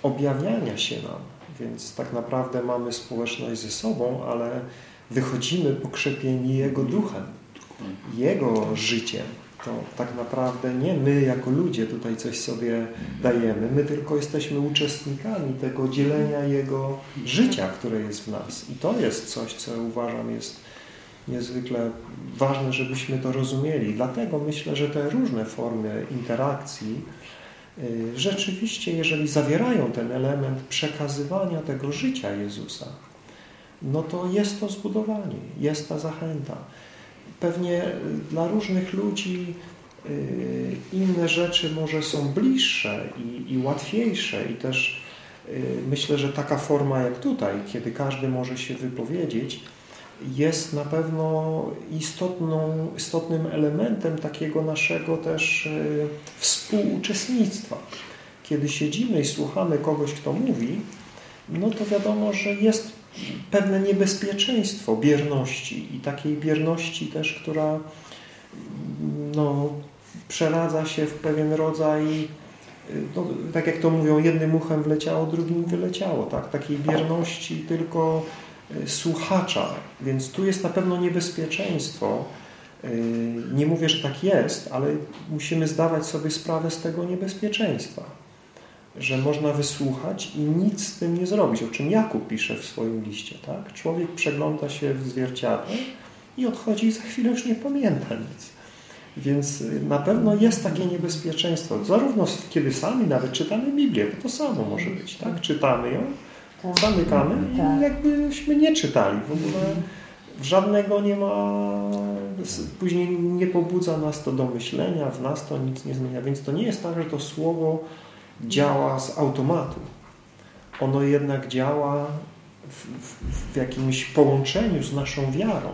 S4: objawiania się nam. Więc tak naprawdę mamy społeczność ze sobą, ale wychodzimy pokrzepieni Jego duchem, Jego życiem. To tak naprawdę nie my jako ludzie tutaj coś sobie dajemy, my tylko jesteśmy uczestnikami tego dzielenia Jego życia, które jest w nas. I to jest coś, co uważam jest niezwykle ważne, żebyśmy to rozumieli. Dlatego myślę, że te różne formy interakcji y, rzeczywiście, jeżeli zawierają ten element przekazywania tego życia Jezusa, no to jest to zbudowanie, jest ta zachęta. Pewnie y, dla różnych ludzi y, inne rzeczy może są bliższe i, i łatwiejsze i też myślę, że taka forma jak tutaj, kiedy każdy może się wypowiedzieć, jest na pewno istotną, istotnym elementem takiego naszego też y, współuczestnictwa. Kiedy siedzimy i słuchamy kogoś, kto mówi, no to wiadomo, że jest pewne niebezpieczeństwo bierności i takiej bierności też, która no, przeradza się w pewien rodzaj, no, tak jak to mówią, jednym uchem wleciało, drugim wyleciało, tak? takiej bierności tylko słuchacza, więc tu jest na pewno niebezpieczeństwo. Y, Nie mówię, że tak jest, ale musimy zdawać sobie sprawę z tego niebezpieczeństwa, że można wysłuchać i nic z tym nie zrobić, o czym Jakub pisze w swoim liście. Tak? Człowiek przegląda się w zwierciadle i odchodzi i za chwilę już nie pamięta nic. Więc y, na pewno jest takie niebezpieczeństwo. Zarówno kiedy sami nawet czytamy Biblię, bo to samo może być. Tak? Czytamy ją,
S6: Tak.
S4: zamykamy i
S6: Tak.
S4: jakbyśmy nie czytali. W ogóle żadnego nie ma, później nie pobudza nas to do myślenia, w nas to nic nie zmienia. Więc to nie jest tak, że to słowo działa z automatu. Ono jednak działa w, w, w jakimś połączeniu z naszą wiarą,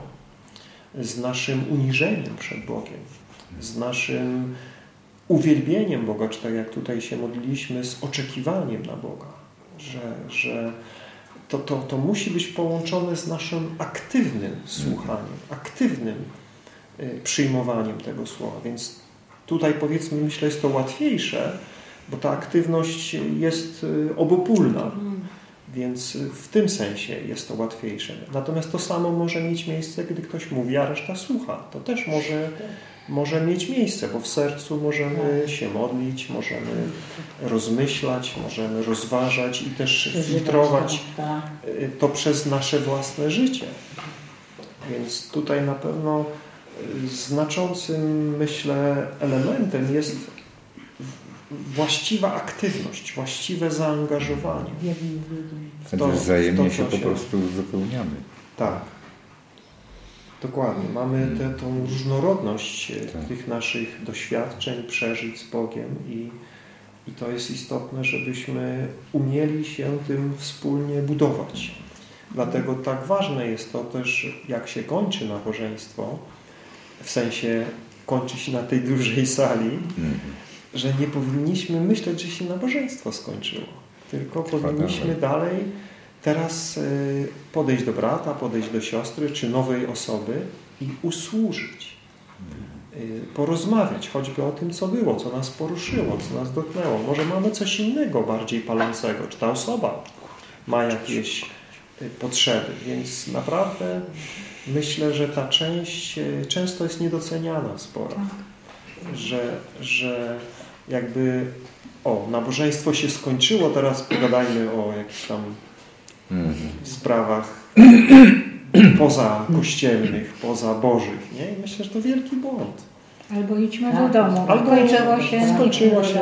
S4: z naszym uniżeniem przed Bogiem, z naszym uwielbieniem Boga, czy tak jak tutaj się modliliśmy, z oczekiwaniem na Boga, że, że to, to, to musi być połączone z naszym aktywnym słuchaniem, aktywnym y, przyjmowaniem tego słowa. Więc tutaj powiedzmy, myślę, jest to łatwiejsze, bo ta aktywność jest y, obopólna, więc y, w tym sensie jest to łatwiejsze. Natomiast to samo może mieć miejsce, gdy ktoś mówi, a reszta słucha. To też może, może mieć miejsce, bo w sercu możemy się modlić, możemy rozmyślać, możemy rozważać i też filtrować
S6: Tak.
S4: y, to przez nasze własne życie. Więc tutaj na pewno y, znaczącym, myślę, elementem jest w- właściwa aktywność, właściwe zaangażowanie. w
S3: Wtedy
S4: to, w
S3: wzajemnie
S4: to,
S3: się
S4: co
S3: po prostu uzupełniamy.
S4: Tak. Dokładnie. Mamy tę tą różnorodność e,
S3: Tak.
S4: tych naszych doświadczeń, przeżyć z Bogiem i, i to jest istotne, żebyśmy umieli się tym wspólnie budować. Dlatego tak ważne jest to też, jak się kończy nabożeństwo, w sensie kończy się na tej dużej sali,
S3: Mhm.
S4: że nie powinniśmy myśleć, że się nabożeństwo skończyło. Tylko powinniśmy dalej teraz y, podejść do brata, podejść do siostry czy nowej osoby i usłużyć. Y, Porozmawiać choćby o tym, co było, co nas poruszyło, co nas dotknęło. Może mamy coś innego bardziej palącego, czy ta osoba ma jakieś y, potrzeby. Więc naprawdę myślę, że ta część często jest niedoceniana w sporach że, że jakby o, nabożeństwo się skończyło, teraz pogadajmy o jakichś tam
S3: Mhm.
S4: sprawach poza kościelnych, poza bożych. Nie? I myślę, że to wielki błąd.
S6: Albo idźmy do domu.
S4: Albo
S6: Skończyło się.
S4: skończyło się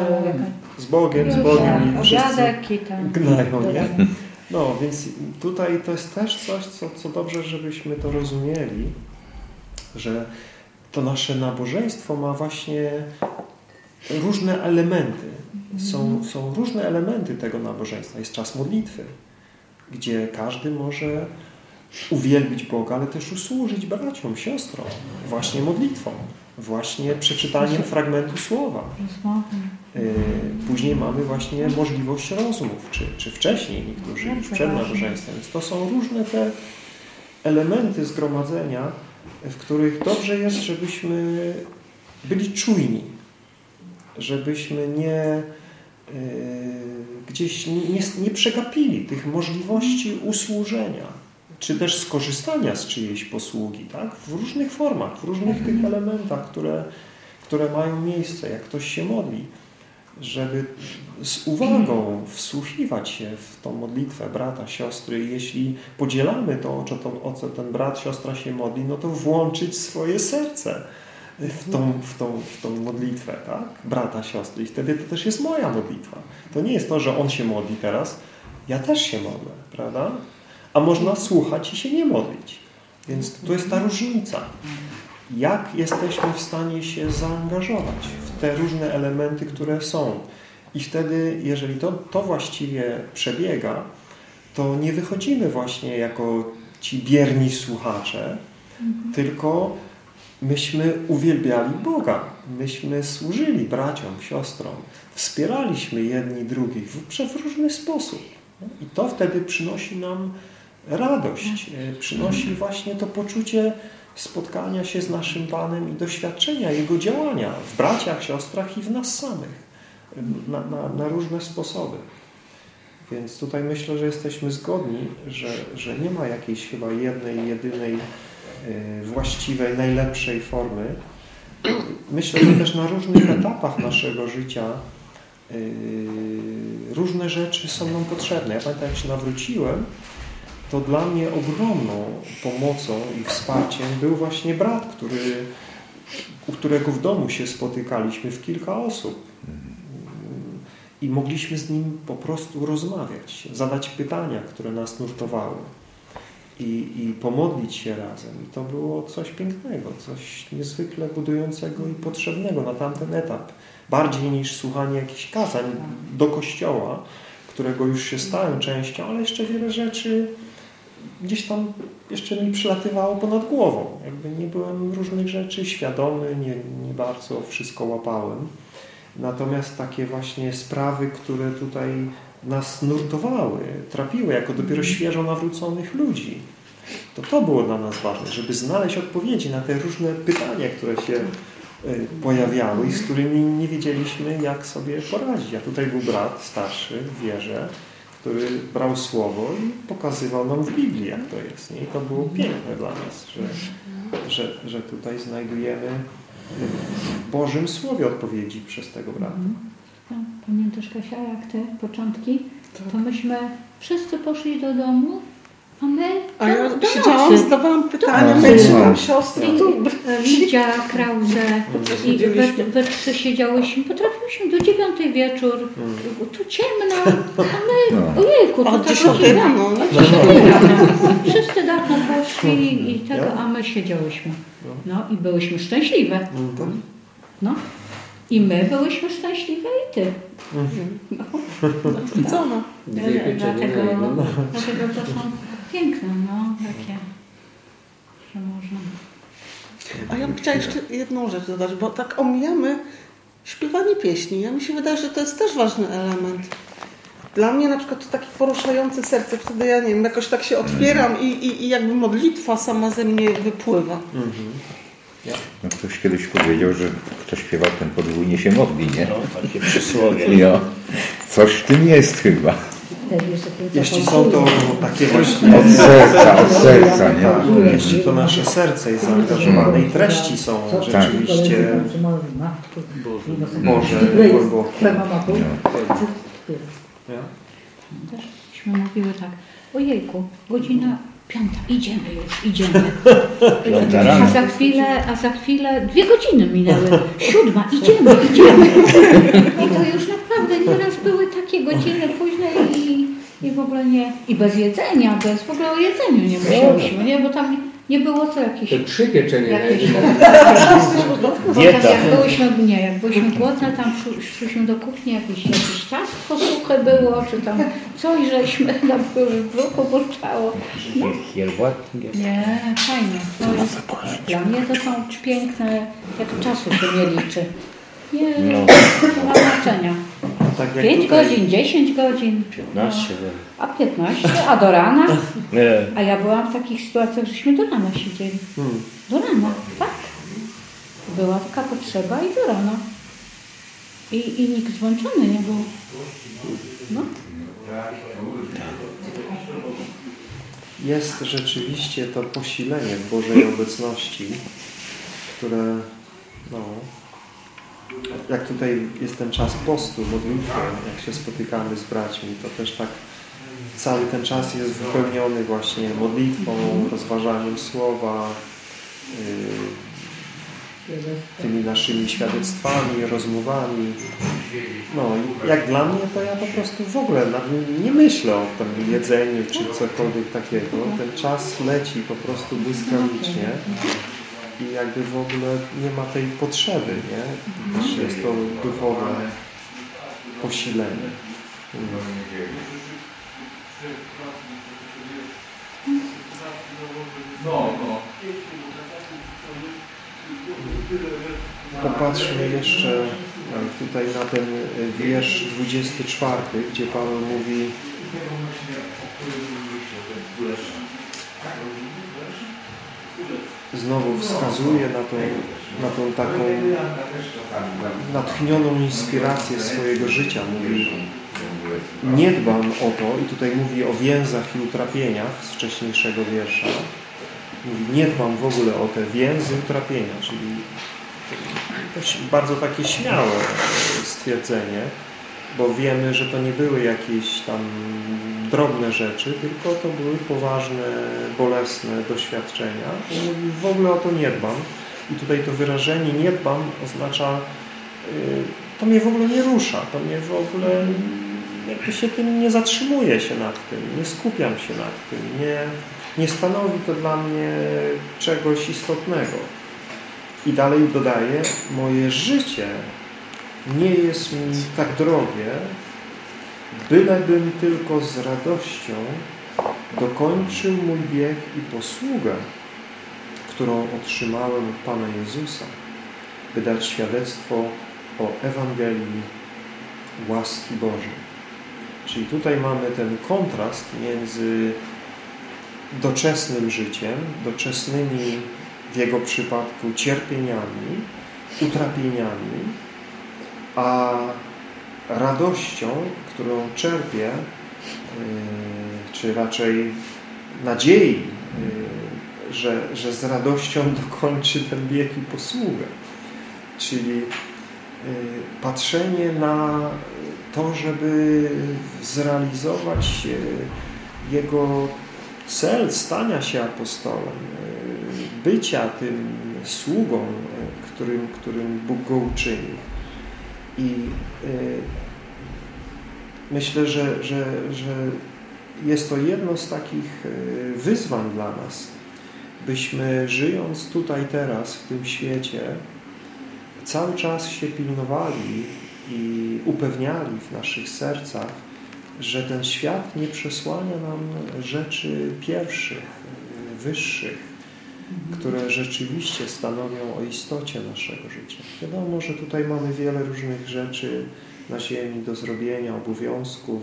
S4: z Bogiem, z Bogiem i wszyscy
S6: i tam.
S4: gnają, nie? No, więc tutaj to jest też coś, co, co dobrze, żebyśmy to rozumieli, że to nasze nabożeństwo ma właśnie różne elementy. Są, są różne elementy tego nabożeństwa. Jest czas modlitwy, gdzie każdy może uwielbić Boga, ale też usłużyć braciom, siostrom, właśnie modlitwą, właśnie przeczytaniem fragmentu słowa. Y, Później mamy właśnie możliwość rozmów, czy, czy wcześniej niektórzy już przed nabożeństwem. Więc to są różne te elementy zgromadzenia, w których dobrze jest, żebyśmy byli czujni, żebyśmy nie gdzieś nie, nie, przegapili tych możliwości usłużenia, czy też skorzystania z czyjejś posługi, tak? w różnych formach, w różnych tych elementach, które, które mają miejsce, jak ktoś się modli żeby z uwagą wsłuchiwać się w tą modlitwę brata, siostry. Jeśli podzielamy to, o co, to, o co ten brat, siostra się modli, no to włączyć swoje serce w tą, w tą, w tą modlitwę, tak? Brata, siostry. I wtedy to też jest moja modlitwa. To nie jest to, że on się modli teraz, ja też się modlę, prawda? A można słuchać i się nie modlić. Więc to jest ta różnica. Jak jesteśmy w stanie się zaangażować w te różne elementy, które są. I wtedy, jeżeli to, to właściwie przebiega, to nie wychodzimy właśnie jako ci bierni słuchacze, tylko myśmy uwielbiali Boga. Myśmy służyli braciom, siostrom, wspieraliśmy jedni drugich w, w różny sposób. I to wtedy przynosi nam radość, e, przynosi właśnie to poczucie spotkania się z naszym Panem i doświadczenia Jego działania w braciach, siostrach i w nas samych na, na, na różne sposoby. Więc tutaj myślę, że jesteśmy zgodni, że, że nie ma jakiejś chyba jednej, jedynej właściwej, najlepszej formy. Myślę, że też na różnych etapach naszego życia y, różne rzeczy są nam potrzebne. Ja pamiętam, jak się nawróciłem, to dla mnie ogromną pomocą i wsparciem był właśnie brat, który, u którego w domu się spotykaliśmy w kilka osób. I mogliśmy z nim po prostu rozmawiać, zadać pytania, które nas nurtowały i, i pomodlić się razem. I to było coś pięknego, coś niezwykle budującego i potrzebnego na tamten etap. Bardziej niż słuchanie jakichś kazań do kościoła, którego już się stałem częścią, ale jeszcze wiele rzeczy gdzieś tam jeszcze mi przylatywało ponad głową. Jakby nie byłem różnych rzeczy świadomy, nie, nie bardzo wszystko łapałem. Natomiast takie właśnie sprawy, które tutaj nas nurtowały, trapiły jako dopiero świeżo nawróconych ludzi, to to było dla nas ważne, żeby znaleźć odpowiedzi na te różne pytania, które się y, pojawiały i z którymi nie wiedzieliśmy, jak sobie poradzić. A tutaj był brat starszy w wierze, który brał słowo i pokazywał nam w Biblii, jak to jest. I to było piękne dla nas, że, że, że tutaj znajdujemy w Bożym Słowie odpowiedzi przez tego brata.
S6: No, Pamiętasz Kasia, jak te początki? To myśmy wszyscy poszli do domu, a my
S9: A ja
S6: do
S9: siedziałam, zadawałam pytania,
S3: No.
S9: męczyłam siostrę.
S6: Lidia, Krause i we, we trzy siedziałyśmy. Potrafiłyśmy do dziewiątej wieczór. Tu ciemno, a my,
S3: No.
S6: ojejku, to tak rodzina.
S9: rano,
S6: dziesiątej rano. Wszyscy dawno poszli i tego, a my siedziałyśmy. No i byłyśmy szczęśliwe. No. I my byłyśmy szczęśliwe i ty. No.
S9: Zachwycona.
S2: Dwie pieczenie
S6: Dlatego,
S2: na jedno.
S6: dlatego to są piękne, no, takie, że można.
S9: A ja bym chciała jeszcze jedną rzecz dodać, bo tak omijamy śpiewanie pieśni. Ja mi się wydaje, że to jest też ważny element. Dla mnie na przykład to taki poruszający serce, wtedy ja nie wiem, jakoś tak się otwieram i, i, i jakby modlitwa sama ze mnie wypływa.
S3: No, ktoś kiedyś powiedział, że kto śpiewa, ten podwójnie się modli, nie?
S5: No, takie przysłowie.
S3: Jo. Coś w tym jest chyba.
S4: Jeśli są to takie właśnie
S3: Od serca, od serca, nie?
S4: Tak, jeśli to nasze serce jest zaangażowane i treści są rzeczywiście Boże, głębokie.
S6: Też byśmy mówiły tak, ojejku, godzina piąta, idziemy już, idziemy.
S5: Piąta rano.
S6: A za chwilę, a za chwilę dwie godziny minęły. Siódma, idziemy, idziemy. I to już naprawdę nieraz były takie godziny późne i, i w ogóle nie, i bez jedzenia, bez w ogóle o jedzeniu nie musieliśmy, nie? Bo tam nie było co jakieś...
S2: Te trzy pieczenie
S6: Jakieś,
S5: Dieta.
S6: jak byłyśmy, nie, jak byłyśmy głodne, tam szłyśmy do kuchni, jakieś, jakieś ciastko suche było, czy tam coś, żeśmy nam w brzuchu burczało. No, nie, fajnie. To jest, dla mnie to są piękne, jak czasu się nie liczy. Nie,
S5: No.
S6: nie ma znaczenia.
S4: Tak jak
S6: 5
S4: tutaj,
S6: godzin, 10 godzin.
S5: 15 było.
S6: A 15, a do rana?
S5: Nie.
S6: A ja byłam w takich sytuacjach, żeśmy do rana siedzieli.
S4: Hmm.
S6: Do rana, tak. Była taka potrzeba i do rana. I, i nikt zmęczony nie był. No.
S4: jest rzeczywiście to posilenie Bożej obecności, które no, jak tutaj jest ten czas postu, modlitwy, jak się spotykamy z braćmi, to też tak cały ten czas jest wypełniony właśnie modlitwą, rozważaniem słowa, y, tymi naszymi świadectwami, rozmowami. No jak dla mnie, to ja po prostu w ogóle nie myślę o tym jedzeniu czy cokolwiek takiego. Ten czas leci po prostu błyskawicznie i jakby w ogóle nie ma tej potrzeby, nie? Też jest to duchowe posilenie. Popatrzmy jeszcze e, tutaj na ten e, wiersz 24, gdzie Paweł mówi znowu wskazuje na tą, na tą taką natchnioną inspirację swojego życia. Mówi, nie dbam o to, i tutaj mówi o więzach i utrapieniach z wcześniejszego wiersza. Mówi, nie dbam w ogóle o te więzy utrapienia, czyli bardzo takie śmiałe stwierdzenie, bo wiemy, że to nie były jakieś tam drobne rzeczy, tylko to były poważne, bolesne doświadczenia. I w ogóle o to nie dbam. I tutaj to wyrażenie nie dbam oznacza, y, to mnie w ogóle nie rusza, to mnie w ogóle jakby się tym nie zatrzymuję się nad tym, nie skupiam się nad tym, nie, nie stanowi to dla mnie czegoś istotnego. I dalej dodaje, moje życie nie jest mi tak drogie, bylebym tylko z radością dokończył mój bieg i posługę, którą otrzymałem od Pana Jezusa, by dać świadectwo o Ewangelii łaski Bożej. Czyli tutaj mamy ten kontrast między doczesnym życiem, doczesnymi w jego przypadku cierpieniami, utrapieniami, a radością, którą czerpie, yy, czy raczej nadziei, yy, że, że z radością dokończy ten bieg i posługę. Czyli yy, patrzenie na to, żeby zrealizować jego cel stania się apostołem, bycia tym sługą, którym, którym Bóg go uczynił. I myślę, że, że, że jest to jedno z takich wyzwań dla nas, byśmy żyjąc tutaj teraz, w tym świecie, cały czas się pilnowali i upewniali w naszych sercach, że ten świat nie przesłania nam rzeczy pierwszych, wyższych, które rzeczywiście stanowią o istocie naszego życia. Wiadomo, że tutaj mamy wiele różnych rzeczy na ziemi do zrobienia, obowiązków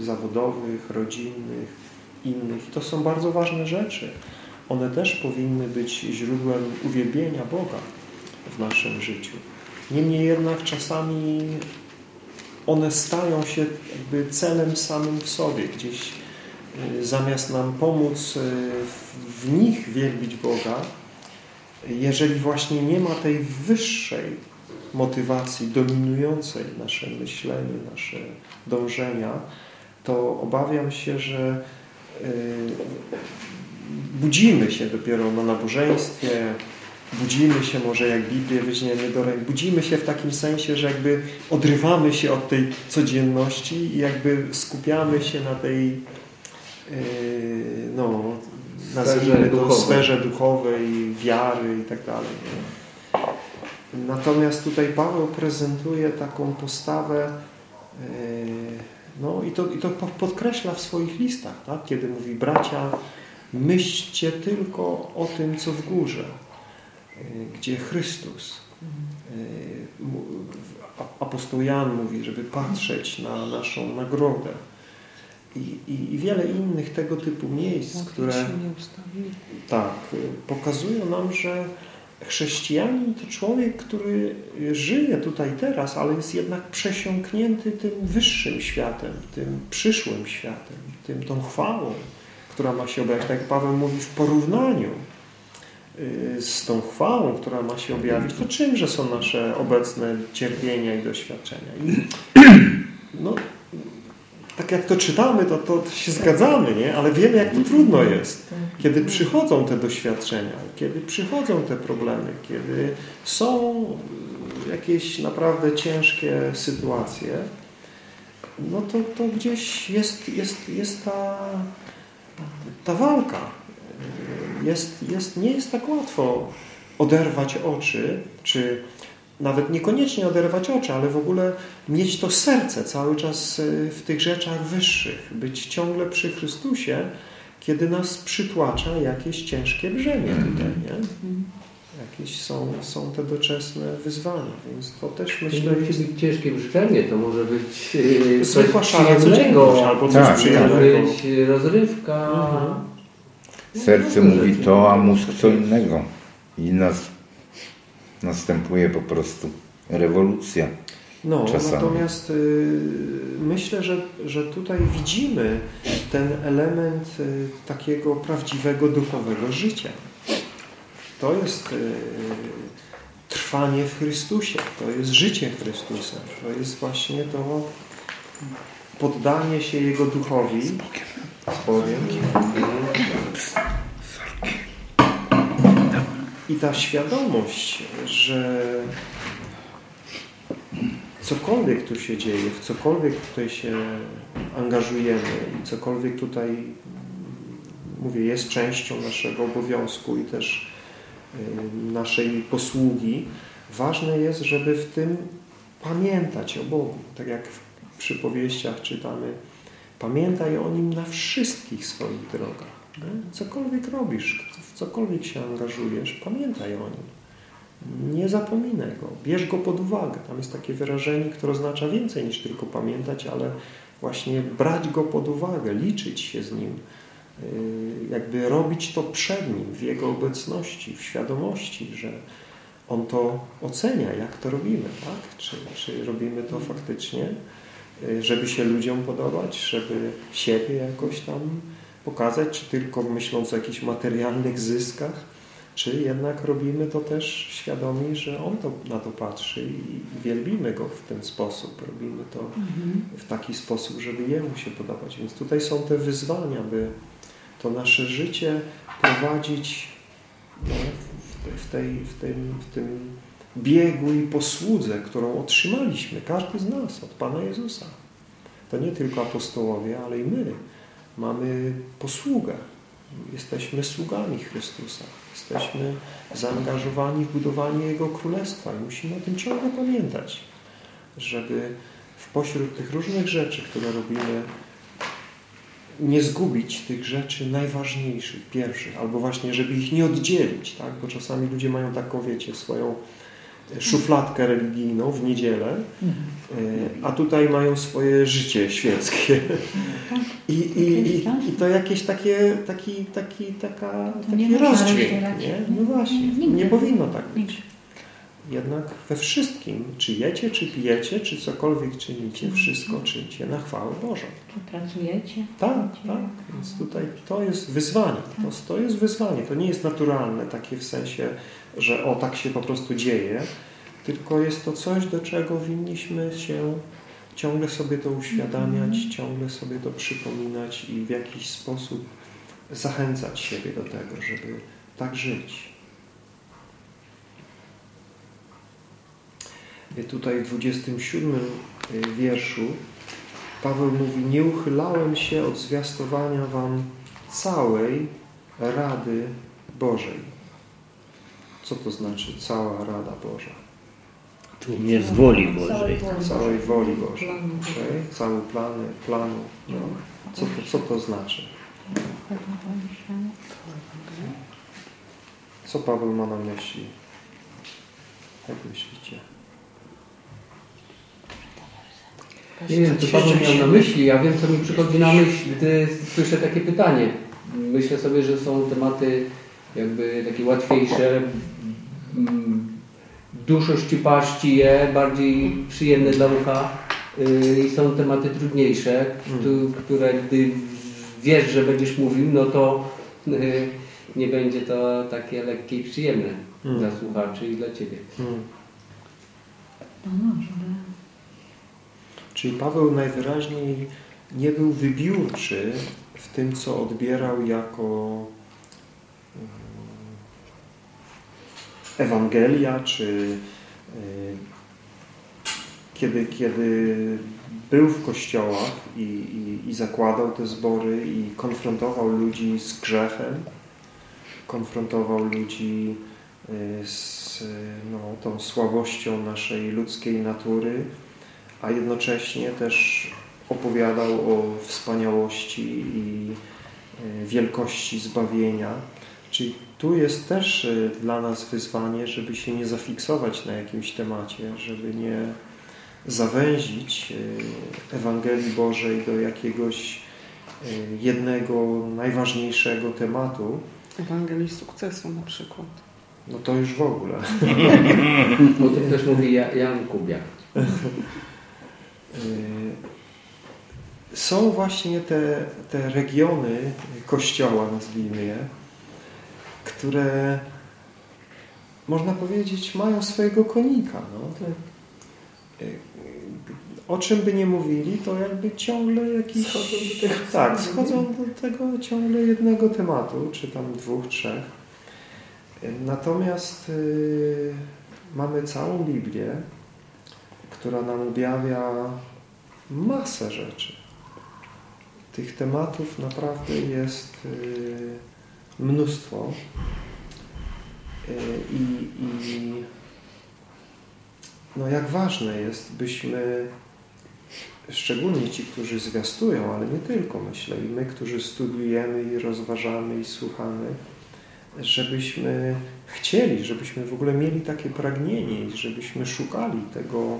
S4: zawodowych, rodzinnych, innych. To są bardzo ważne rzeczy. One też powinny być źródłem uwielbienia Boga w naszym życiu. Niemniej jednak czasami one stają się jakby celem samym w sobie. Gdzieś zamiast nam pomóc w nich wielbić Boga, jeżeli właśnie nie ma tej wyższej motywacji dominującej nasze myślenie, nasze dążenia, to obawiam się, że budzimy się dopiero na nabożeństwie, budzimy się może jak Biblię weźmiemy do ręki, budzimy się w takim sensie, że jakby odrywamy się od tej codzienności i jakby skupiamy się na tej yy, no, nazwijmy to duchowej. sferze duchowej, wiary i tak dalej. Natomiast tutaj Paweł prezentuje taką postawę yy, no i to, i to podkreśla w swoich listach, tak? kiedy mówi bracia, myślcie tylko o tym, co w górze, y, gdzie Chrystus. Y, apostoł Jan mówi, żeby patrzeć na naszą nagrodę. I, i, i wiele innych tego typu miejsc, które tak, pokazują nam, że chrześcijanin to człowiek, który żyje tutaj teraz, ale jest jednak przesiąknięty tym wyższym światem, tym przyszłym światem, tym tą chwałą, która ma się objawić. Tak jak Paweł mówi, w porównaniu y, z tą chwałą, która ma się objawić, to czymże są nasze obecne cierpienia i doświadczenia. I, no, tak jak to czytamy, to, to się zgadzamy, nie? ale wiemy, jak to trudno jest. Kiedy przychodzą te doświadczenia, kiedy przychodzą te problemy, kiedy są jakieś naprawdę ciężkie sytuacje, no to, to gdzieś jest, jest, jest ta, ta walka. Jest, jest, nie jest tak łatwo oderwać oczy, czy nawet niekoniecznie oderwać oczy, ale w ogóle mieć to serce cały czas e, w tych rzeczach wyższych, być ciągle przy Chrystusie, kiedy nas przytłacza jakieś ciężkie brzemię tutaj, nie? Jakieś są, są te doczesne wyzwania, więc to też myślę
S2: jest... być ciężkie brzemię, to może być
S4: e, zwykła szara codzienność albo coś tak,
S2: przyjemnego. Może być rozrywka. Mhm.
S3: Serce mówi to, a mózg co innego. I nas następuje po prostu rewolucja.
S4: No, czasami. natomiast y, myślę, że, że tutaj widzimy ten element y, takiego prawdziwego duchowego życia. To jest y, trwanie w Chrystusie, to jest życie Chrystusa, to jest właśnie to poddanie się Jego duchowi. Z Bogiem. I ta świadomość, że cokolwiek tu się dzieje, w cokolwiek tutaj się angażujemy i cokolwiek tutaj, mówię, jest częścią naszego obowiązku i też y, naszej posługi, ważne jest, żeby w tym pamiętać o Bogu. Tak jak w przypowieściach czytamy, pamiętaj o Nim na wszystkich swoich drogach. Cokolwiek robisz, cokolwiek się angażujesz, pamiętaj o nim. Nie zapominaj go, bierz go pod uwagę. Tam jest takie wyrażenie, które oznacza więcej niż tylko pamiętać, ale właśnie brać go pod uwagę, liczyć się z nim, y, jakby robić to przed nim, w jego obecności, w świadomości, że on to ocenia, jak to robimy, tak? Czy, czy robimy to faktycznie, y, żeby się ludziom podobać, żeby siebie jakoś tam pokazać, czy tylko myśląc o jakichś materialnych zyskach, czy jednak robimy to też świadomi, że On to, na to patrzy i wielbimy Go w ten sposób. Robimy to mhm. w taki sposób, żeby Jemu się podobać. Więc tutaj są te wyzwania, by to nasze życie prowadzić no, w, tej, w, tym, w tym biegu i posłudze, którą otrzymaliśmy, każdy z nas, od Pana Jezusa. To nie tylko apostołowie, ale i my mamy posługę. Jesteśmy sługami Chrystusa. Jesteśmy zaangażowani w budowanie Jego Królestwa i musimy o tym ciągle pamiętać, żeby w pośród tych różnych rzeczy, które robimy, nie zgubić tych rzeczy najważniejszych, pierwszych, albo właśnie, żeby ich nie oddzielić, tak? bo czasami ludzie mają taką, wiecie, swoją szufladkę religijną w niedzielę, a tutaj mają swoje życie świeckie. I, i, i, i to jakieś takie, taki, taki, taka, taki rozdźwięk. Nie? No właśnie, nie powinno tak być. Jednak we wszystkim, czy jecie, czy pijecie, czy cokolwiek czynicie, wszystko czyńcie na chwałę Bożą.
S6: Pracujecie.
S4: Tak, tak. Więc tutaj to jest wyzwanie. To, to jest wyzwanie. To nie jest naturalne takie w sensie, że o tak się po prostu dzieje, tylko jest to coś, do czego winniśmy się ciągle sobie to uświadamiać, mm. ciągle sobie to przypominać i w jakiś sposób zachęcać siebie do tego, żeby tak żyć. Tutaj w 27 wierszu Paweł mówi, nie uchylałem się od zwiastowania wam całej rady Bożej. Co to znaczy cała rada Boża?
S5: Nie z woli Bożej.
S4: Całej woli Bożej. Okay? Cały plany, planu. No. Co, to, co to znaczy? Co Paweł ma na myśli? Jak myślicie?
S2: Nie wiem, co Paweł miał na myśli. Ja wiem, co mi przychodzi na myśl, gdy słyszę takie pytanie. Myślę sobie, że są tematy jakby takie łatwiejsze, mm, dużo ściupaści bardziej przyjemne dla ucha y, i są tematy trudniejsze, które gdy wiesz, że będziesz mówił, no to y, nie będzie to takie lekkie i przyjemne hmm. dla słuchaczy i dla Ciebie.
S6: No może.
S4: Czyli Paweł najwyraźniej nie był wybiórczy w tym, co odbierał jako Ewangelia, czy kiedy, kiedy był w kościołach i, i, i zakładał te zbory i konfrontował ludzi z grzechem, konfrontował ludzi z no, tą słabością naszej ludzkiej natury, a jednocześnie też opowiadał o wspaniałości i wielkości zbawienia. Czyli tu jest też dla nas wyzwanie, żeby się nie zafiksować na jakimś temacie, żeby nie zawęzić Ewangelii Bożej do jakiegoś jednego najważniejszego tematu.
S9: Ewangelii sukcesu na przykład.
S4: No to już w ogóle.
S2: o tym też mówi Jan Kubiak.
S4: Są właśnie te, te regiony Kościoła, nazwijmy je, które można powiedzieć mają swojego konika. No. O czym by nie mówili, to jakby ciągle jakiś...
S8: Schodzą do tego,
S4: tak, schodzą do tego ciągle jednego tematu, czy tam dwóch, trzech. Natomiast y, mamy całą Biblię, która nam objawia masę rzeczy. Tych tematów naprawdę jest y, mnóstwo. Y, I, i no jak ważne jest, byśmy, szczególnie ci, którzy zwiastują, ale nie tylko, myślę, i my, którzy studiujemy i rozważamy i słuchamy, żebyśmy chcieli, żebyśmy w ogóle mieli takie pragnienie i żebyśmy szukali tego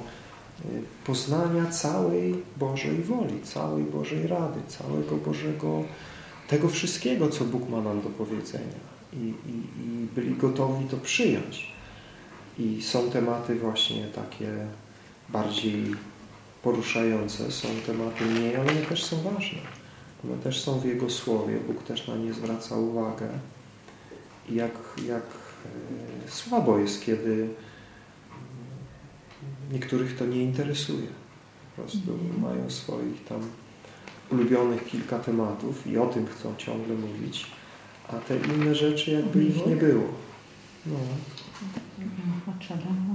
S4: poznania całej Bożej woli, całej Bożej rady, całego Bożego, tego wszystkiego, co Bóg ma nam do powiedzenia i, i, i byli gotowi to przyjąć. I są tematy właśnie takie bardziej poruszające, są tematy mniej, ale one też są ważne. One też są w Jego Słowie, Bóg też na nie zwraca uwagę. I jak, jak e, słabo jest, kiedy niektórych to nie interesuje. Po prostu mhm. mają swoich tam ulubionych kilka tematów i o tym chcą ciągle mówić, a te inne rzeczy jakby ich nie było. No.
S8: Podstawowo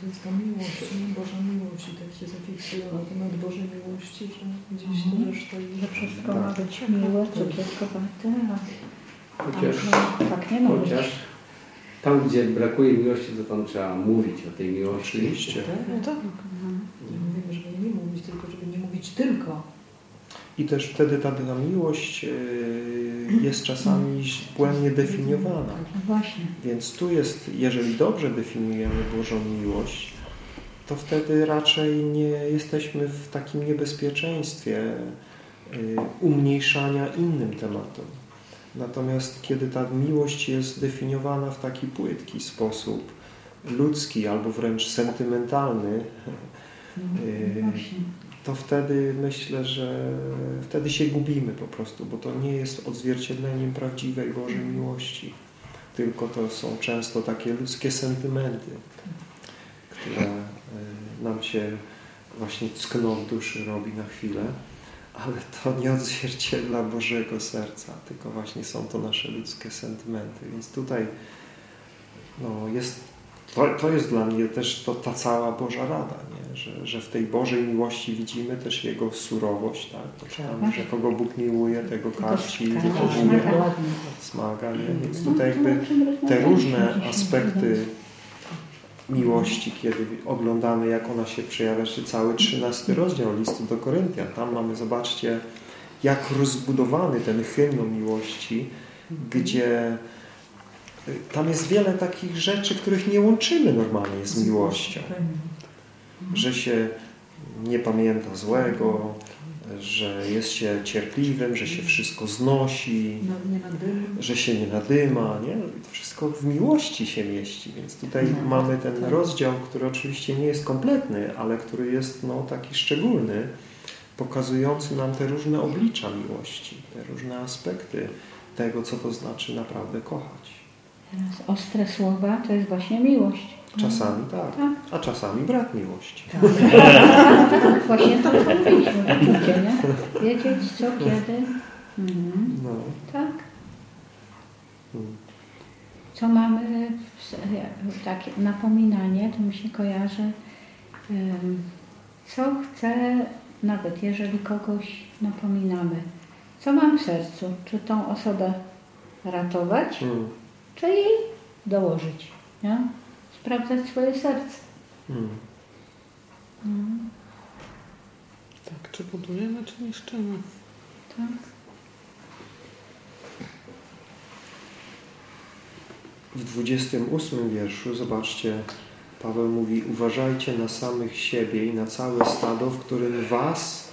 S8: to jest ta miłość, nie? Boża miłość i tak się zafiksują na temat Bożej miłości, że gdzieś to
S6: mhm.
S8: reszta i...
S6: Że wszystko ma być miłe, cukierkowate, a
S2: chociaż,
S6: tak nie ma
S2: chociaż tam, gdzie brakuje miłości, to tam trzeba mówić o tej miłości.
S4: Oczywiście.
S8: No tak. Nie mówimy, żeby nie mówić, tylko żeby nie mówić tylko.
S4: I też wtedy ta, ta miłość y, jest czasami błędnie definiowana.
S6: No właśnie.
S4: Więc tu jest, jeżeli dobrze definiujemy Bożą miłość, to wtedy raczej nie jesteśmy w takim niebezpieczeństwie y, umniejszania innym tematom. Natomiast kiedy ta miłość jest definiowana w taki płytki sposób, ludzki albo wręcz sentymentalny, no, to wtedy myślę, że wtedy się gubimy po prostu, bo to nie jest odzwierciedleniem prawdziwej Bożej miłości, tylko to są często takie ludzkie sentymenty, które nam się właśnie ckną w duszy robi na chwilę, ale to nie odzwierciedla Bożego serca, tylko właśnie są to nasze ludzkie sentymenty. Więc tutaj no, jest, to, to jest dla mnie też to, ta cała Boża Rada, nie? Że, że w tej Bożej miłości widzimy też Jego surowość. Tak? To czytamy, że kogo Bóg miłuje, tego karci, wychowuje, smaga. Nie? Więc tutaj jakby te różne aspekty miłości, kiedy oglądamy, jak ona się przejawia, czy cały 13 rozdział listu do Koryntian. Tam mamy, zobaczcie, jak rozbudowany ten hymn o miłości, gdzie y, tam jest wiele takich rzeczy, których nie łączymy normalnie z miłością. Że się nie pamięta złego, że jest się cierpliwym, że się wszystko znosi, że się nie nadyma. Nie? To wszystko w miłości się mieści. Więc tutaj no, mamy ten tak. rozdział, który oczywiście nie jest kompletny, ale który jest no, taki szczególny, pokazujący nam te różne oblicza miłości, te różne aspekty tego, co to znaczy naprawdę kochać.
S6: Teraz ostre słowa to jest właśnie miłość.
S4: Czasami tak, tak. a czasami brak miłości. Tak.
S6: tak właśnie to mówiliśmy nie? Wiedzieć co, kiedy. Mhm. No. Tak. Hmm. Co mamy, takie napominanie, to mi się kojarzy, co chcę, nawet jeżeli kogoś napominamy, co mam w sercu, czy tą osobę ratować, hmm. czy jej dołożyć. Nie? Sprawdzać swoje serce. Hmm.
S9: Hmm. Tak, czy budujemy, czy niszczymy. Tak.
S4: W 28 wierszu, zobaczcie, Paweł mówi, uważajcie na samych siebie i na całe stado, w którym was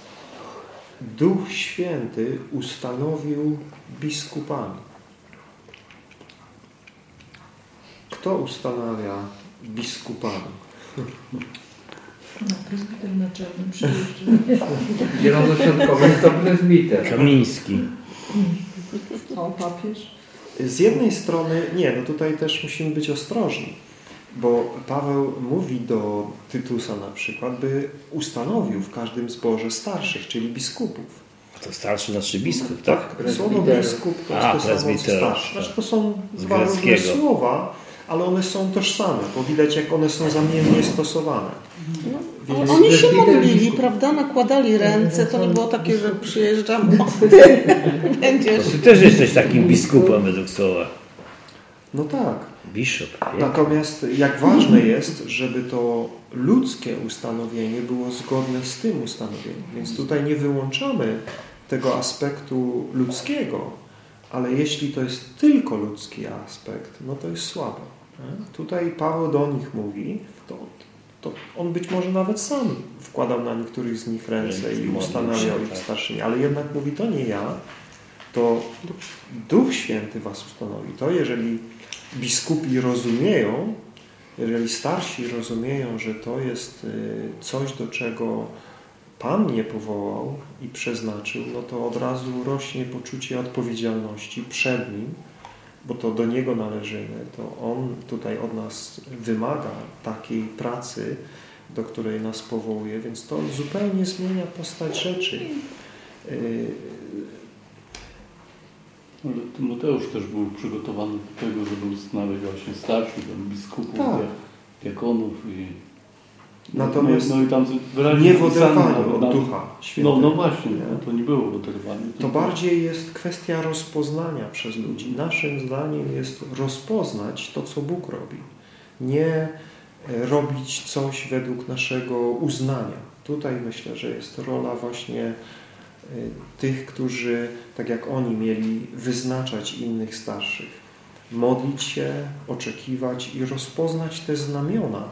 S4: Duch Święty ustanowił biskupami. Kto ustanawia biskupami.
S8: No, prezbiter naczelny przyjeżdża.
S2: Zielonoświątkowy to prezbiter.
S5: Kamiński.
S8: O, papież.
S4: Z jednej strony, nie, no tutaj też musimy być ostrożni, bo Paweł mówi do Tytusa na przykład, by ustanowił w każdym zborze starszych, czyli biskupów.
S5: To starszy znaczy biskup, tak?
S4: Tak, słowo biskup to jest to samo starszy. Znaczy to są dwa różne słowa, ale one są tożsame, bo widać jak one są zamiennie stosowane.
S9: No, Więc... Oni się modlili, prawda? Nakładali ręce, to nie było takie, że przyjeżdżam, o, będziesz.
S5: Ty też jesteś takim biskupem według słowa.
S4: No tak.
S5: Bishop.
S4: Natomiast jak ważne jest, żeby to ludzkie ustanowienie było zgodne z tym ustanowieniem. Więc tutaj nie wyłączamy tego aspektu ludzkiego, ale jeśli to jest tylko ludzki aspekt, no to jest słabo. Tutaj Paweł do nich mówi, to, to on być może nawet sam wkładał na niektórych z nich ręce i ustanawiał ich tak. starszymi, ale jednak mówi, to nie ja, to Duch Święty was ustanowi. To jeżeli biskupi rozumieją, jeżeli starsi rozumieją, że to jest y, coś, do czego Pan mnie powołał i przeznaczył, no to od razu rośnie poczucie odpowiedzialności przed Nim, bo to do Niego należymy, to On tutaj od nas wymaga takiej pracy, do której nas powołuje, więc to zupełnie zmienia postać rzeczy. Y,
S1: Ale Tymoteusz też był przygotowany do tego, żeby ustanawiać właśnie starszych, biskupów, tak. diakonów i
S4: Natomiast
S1: no, no i tam
S4: nie w oderwaniu od Ducha
S1: Świętego. No, no właśnie, no, to nie było w oderwaniu.
S4: To bardziej jest kwestia rozpoznania przez ludzi. Naszym zdaniem jest rozpoznać to, co Bóg robi. Nie e, robić coś według naszego uznania. Tutaj myślę, że jest rola właśnie e, tych, którzy, tak jak oni mieli, wyznaczać innych starszych. Modlić się, oczekiwać i rozpoznać te znamiona,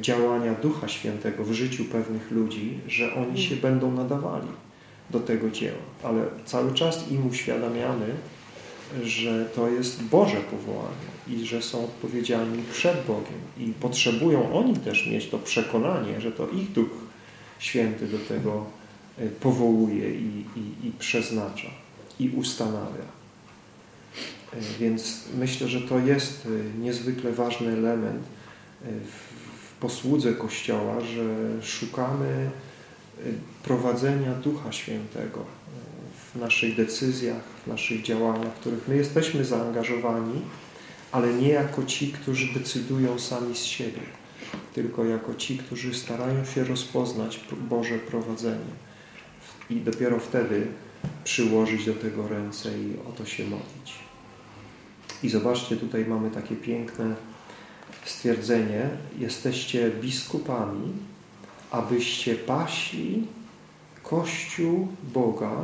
S4: działania Ducha Świętego w życiu pewnych ludzi, że oni się będą nadawali do tego dzieła. Ale cały czas im uświadamiamy, że to jest Boże powołanie i że są odpowiedzialni przed Bogiem i potrzebują oni też mieć to przekonanie, że to ich Duch Święty do tego y, powołuje i, i, i przeznacza i ustanawia. Y, więc myślę, że to jest niezwykle ważny element w posłudze Kościoła, że szukamy prowadzenia Ducha Świętego w naszych decyzjach, w naszych działaniach, w których my jesteśmy zaangażowani, ale nie jako ci, którzy decydują sami z siebie, tylko jako ci, którzy starają się rozpoznać Boże prowadzenie i dopiero wtedy przyłożyć do tego ręce i o to się modlić. I zobaczcie, tutaj mamy takie piękne stwierdzenie. Jesteście biskupami, abyście pasli Kościół Boga,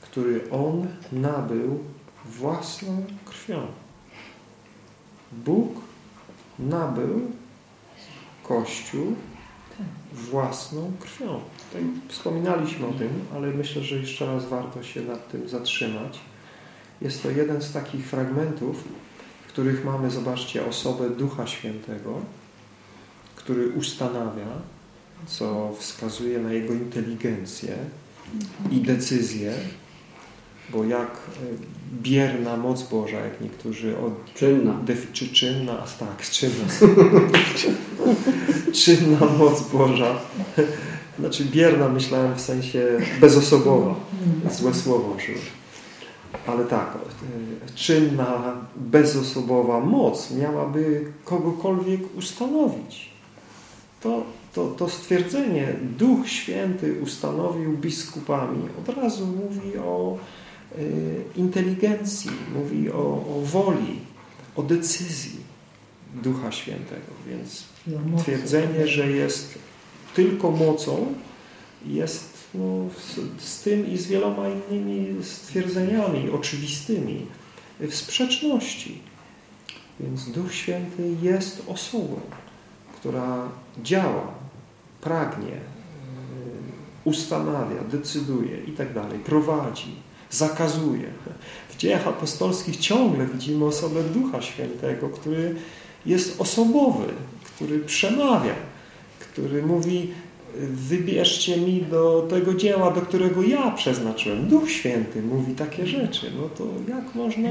S4: który On nabył własną krwią. Bóg nabył Kościół własną krwią. Tutaj wspominaliśmy o tym, ale myślę, że jeszcze raz warto się nad tym zatrzymać. Jest to jeden z takich fragmentów, których mamy, zobaczcie, osobę Ducha Świętego, który ustanawia, co wskazuje na jego inteligencję i decyzję, bo jak e, bierna moc Boża, jak niektórzy od...
S2: Czynna.
S4: Czy czynna? Tak, czynna. czynna moc Boża. Znaczy bierna myślałem w sensie bezosobowa. Złe słowo użyłem. Ale tak, e, czynna, bezosobowa moc miałaby kogokolwiek ustanowić. To, to, to stwierdzenie Duch Święty ustanowił biskupami od razu mówi o y, inteligencji, mówi o, o woli, o decyzji Ducha Świętego. Więc twierdzenie, że jest tylko mocą jest no, z, z tym i z wieloma innymi stwierdzeniami oczywistymi w sprzeczności. Więc Duch Święty jest osobą, która działa, pragnie, ustanawia, decyduje i tak dalej, prowadzi, zakazuje. W dziejach apostolskich ciągle widzimy osobę Ducha Świętego, który jest osobowy, który przemawia, który mówi wybierzcie mi do tego dzieła, do którego ja przeznaczyłem. Duch Święty mówi takie rzeczy. No to jak można,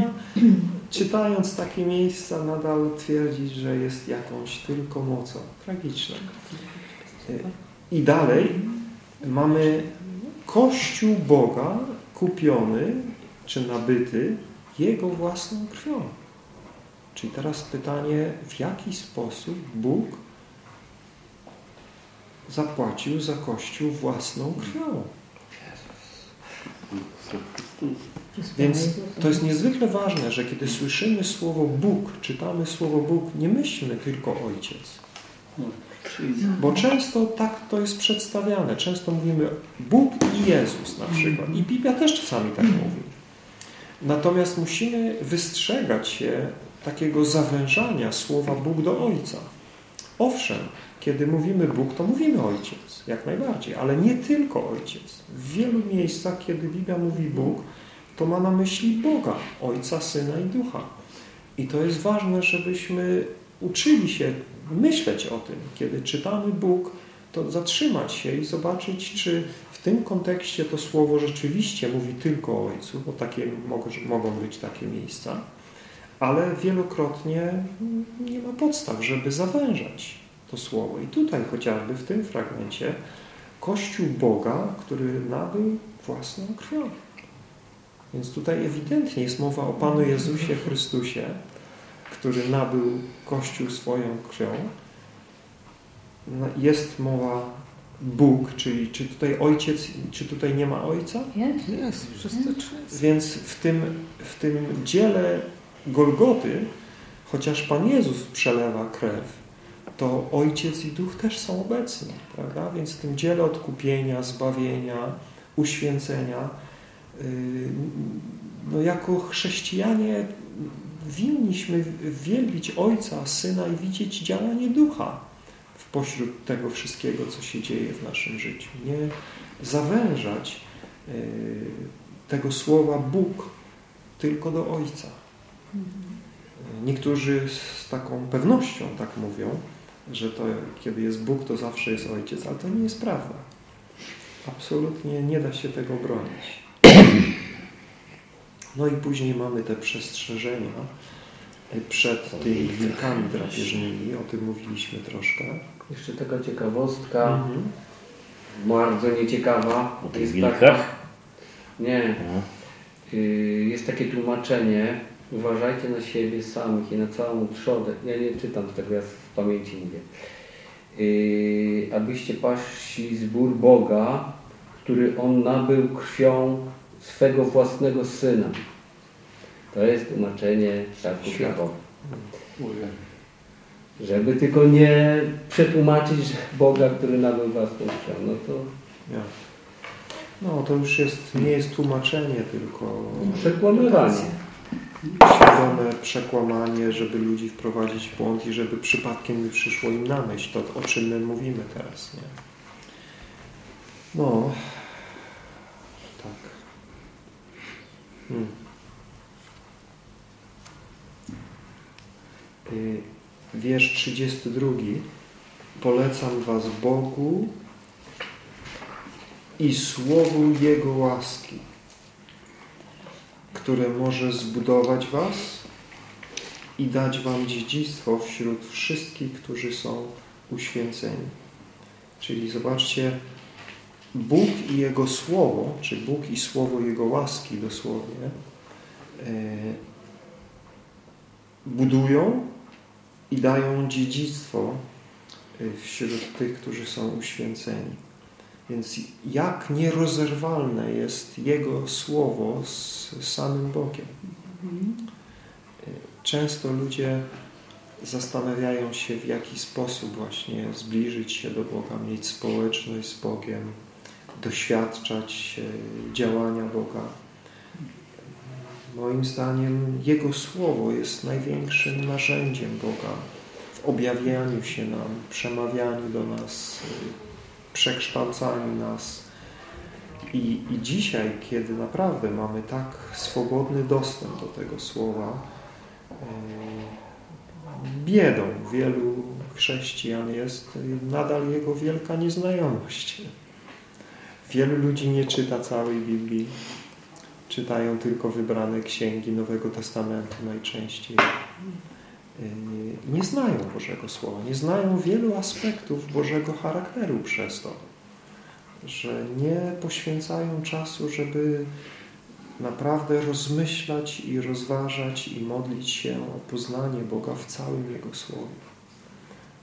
S4: czytając takie miejsca, nadal twierdzić, że jest jakąś tylko mocą? Tragiczne. I dalej mamy Kościół Boga kupiony czy nabyty Jego własną krwią. Czyli teraz pytanie, w jaki sposób Bóg zapłacił za Kościół własną krwią. Więc to jest niezwykle ważne, że kiedy słyszymy słowo Bóg, czytamy słowo Bóg, nie myślmy tylko Ojciec. Bo często tak to jest przedstawiane. Często mówimy Bóg i Jezus na przykład. I Biblia też czasami tak mówi. Natomiast musimy wystrzegać się takiego zawężania słowa Bóg do Ojca. Owszem, kiedy mówimy Bóg, to mówimy Ojciec, jak najbardziej, ale nie tylko Ojciec. W wielu miejscach, kiedy Biblia mówi Bóg, to ma na myśli Boga, Ojca, Syna i Ducha. I to jest ważne, żebyśmy uczyli się myśleć o tym. Kiedy czytamy Bóg, to zatrzymać się i zobaczyć, czy w tym kontekście to słowo rzeczywiście mówi tylko o Ojcu, bo takie mogą być takie miejsca, ale wielokrotnie nie ma podstaw, żeby zawężać to słowo. I tutaj chociażby w tym fragmencie Kościół Boga, który nabył własną krwią. Więc tutaj ewidentnie jest mowa o Panu Jezusie Chrystusie, który nabył Kościół swoją krwią. Jest mowa Bóg, czyli czy tutaj Ojciec, czy tutaj nie ma Ojca?
S6: Jest.
S9: Jest, wszyscy trzy.
S4: Więc w tym, w tym dziele Golgoty, chociaż Pan Jezus przelewa krew, to Ojciec i Duch też są obecni, prawda? Więc w tym dziele odkupienia, zbawienia, uświęcenia, yy, no jako chrześcijanie winniśmy wielbić Ojca, Syna i widzieć działanie Ducha w pośród tego wszystkiego, co się dzieje w naszym życiu. Nie zawężać yy, tego słowa Bóg tylko do Ojca. Niektórzy z taką pewnością tak mówią, że to kiedy jest Bóg, to zawsze jest Ojciec, ale to nie jest prawda. Absolutnie nie da się tego bronić. No i później mamy te przestrzeżenia przed tymi wilkami drapieżnymi, o tym mówiliśmy troszkę.
S2: Jeszcze taka ciekawostka.
S4: Mhm.
S2: bardzo nieciekawa.
S5: O tych
S2: Jest
S5: wilkach?
S2: taka- Nie. Y, Jest takie tłumaczenie. Uważajcie na siebie samych i na całą trzodę. Ja nie czytam tego, ja z pamięci mówię. Y, Abyście paśli zbór Boga, który On nabył krwią swego własnego Syna. To jest tłumaczenie.
S1: Ojej.
S2: Żeby tylko nie przetłumaczyć Boga, który nabył własną krwią. No to
S4: Ja. No to już jest, nie jest tłumaczenie, tylko
S2: przekłamywanie.
S4: Świadome przekłamanie, żeby ludzi wprowadzić w błąd i żeby przypadkiem nie przyszło im na myśl to, o czym my mówimy teraz. Nie? No, tak. Hmm. Y, Wiersz 32. Polecam Was Bogu i Słowu Jego łaski, które może zbudować Was i dać Wam dziedzictwo wśród wszystkich, którzy są uświęceni. Czyli zobaczcie, Bóg i Jego Słowo, czy Bóg i Słowo Jego łaski dosłownie, e, budują i dają dziedzictwo e, wśród tych, którzy są uświęceni. Więc jak nierozerwalne jest Jego Słowo z samym Bogiem. Często ludzie zastanawiają się, w jaki sposób właśnie zbliżyć się do Boga, mieć społeczność z Bogiem, doświadczać działania Boga. Moim zdaniem Jego Słowo jest największym narzędziem Boga w objawianiu się nam, przemawianiu do nas, przekształcaniu nas. I, I dzisiaj, kiedy naprawdę mamy tak swobodny dostęp do tego Słowa, e, biedą wielu chrześcijan jest nadal jego wielka nieznajomość. Wielu ludzi nie czyta całej Biblii, czytają tylko wybrane księgi Nowego Testamentu najczęściej. Yy, Nie znają Bożego Słowa, nie znają wielu aspektów Bożego charakteru przez to, że nie poświęcają czasu, żeby naprawdę rozmyślać i rozważać i modlić się o poznanie Boga w całym Jego Słowie.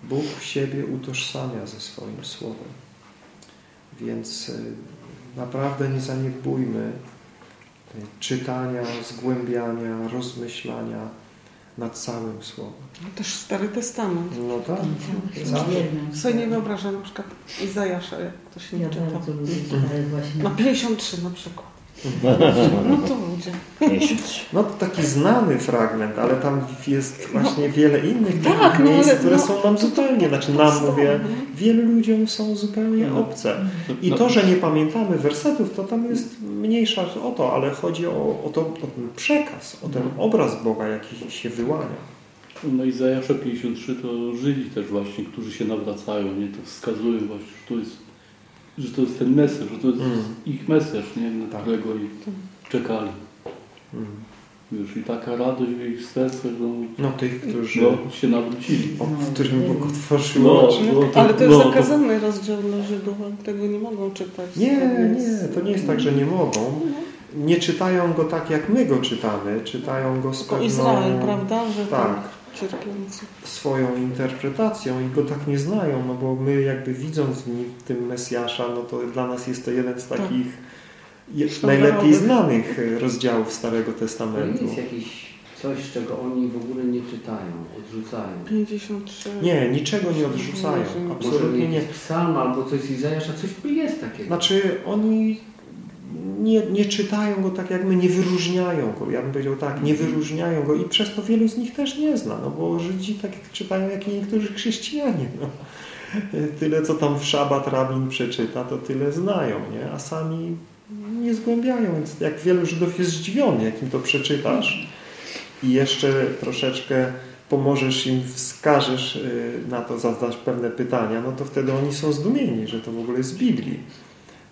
S4: Bóg siebie utożsamia ze swoim Słowem. Więc y, naprawdę nie zaniedbujmy y, czytania, zgłębiania, rozmyślania nad całym Słowem.
S9: No Też Stary Testament.
S4: No tak.
S6: Uwielbiam.
S9: Sobie nie wyobrażam na przykład Izajasza, jak to się nie
S6: Ja
S9: czyta.
S6: bardzo lubię czytać właśnie.
S9: Na 53 na przykład. No to ludzie.
S4: No to taki znany fragment, ale tam jest właśnie wiele innych
S9: tak,
S4: takich
S9: no
S4: miejsc,
S9: ale
S4: które
S9: no,
S4: są nam zupełnie, znaczy nam
S9: podstawa,
S4: mówię,
S9: nie?
S4: wielu ludziom są zupełnie obce. I
S1: No,
S4: to, że nie pamiętamy wersetów, to tam jest mniejsza o to, ale chodzi o, o, to, o ten przekaz, o ten obraz Boga, jaki się wyłania.
S1: No i Zajasza 53 to Żydzi też właśnie, którzy się nawracają, nie? To wskazują właśnie, że to jest, że to jest ten mesesz, że to jest
S4: Mm.
S1: ich mesesz, nie? Na
S4: Tak.
S1: którego ich czekali.
S4: Mm.
S1: Już i taka radość w ich sercach, że
S4: No tych, którzy,
S1: no, się nawrócili.
S4: o którym Bóg otworzył
S1: No,
S4: oczy.
S1: no, to-
S9: Ale to jest
S1: no, to-
S9: zakazany rozdział dla Żydów, tego nie mogą czytać.
S4: Nie,
S9: To
S4: nie, to nie jest tak, że nie mogą. Nie czytają go tak, jak my go czytamy. Czytają go z pewną...
S9: Izrael, prawda? Że
S4: Tak.
S9: Tak. Cierpiący.
S4: swoją interpretacją i go tak nie znają, no bo my jakby widząc w nim tym Mesjasza, no to dla nas jest to jeden z takich je,
S9: Sztandarowych.
S4: najlepiej znanych e, rozdziałów Starego
S2: To
S4: Testamentu.
S2: jest jakieś coś, czego oni w ogóle nie czytają, odrzucają.
S9: 53.
S4: Nie, niczego nie odrzucają, absolutnie nie.
S2: jakiś psalm albo coś z Izajasza, coś tu jest takiego.
S4: Znaczy oni nie, nie czytają go tak jak my, nie wyróżniają go. Ja bym powiedział tak, nie wyróżniają go i przez to wielu z nich też nie zna, no bo Żydzi tak czytają jak i niektórzy chrześcijanie. No. Tyle co tam w szabat rabin przeczyta, to tyle znają, nie? a sami nie zgłębiają. Więc jak wielu Żydów jest zdziwiony, jak im to przeczytasz i jeszcze troszeczkę pomożesz im, wskażesz y, na to, zadasz pewne pytania, no to wtedy oni są zdumieni, że to w ogóle jest z Biblii.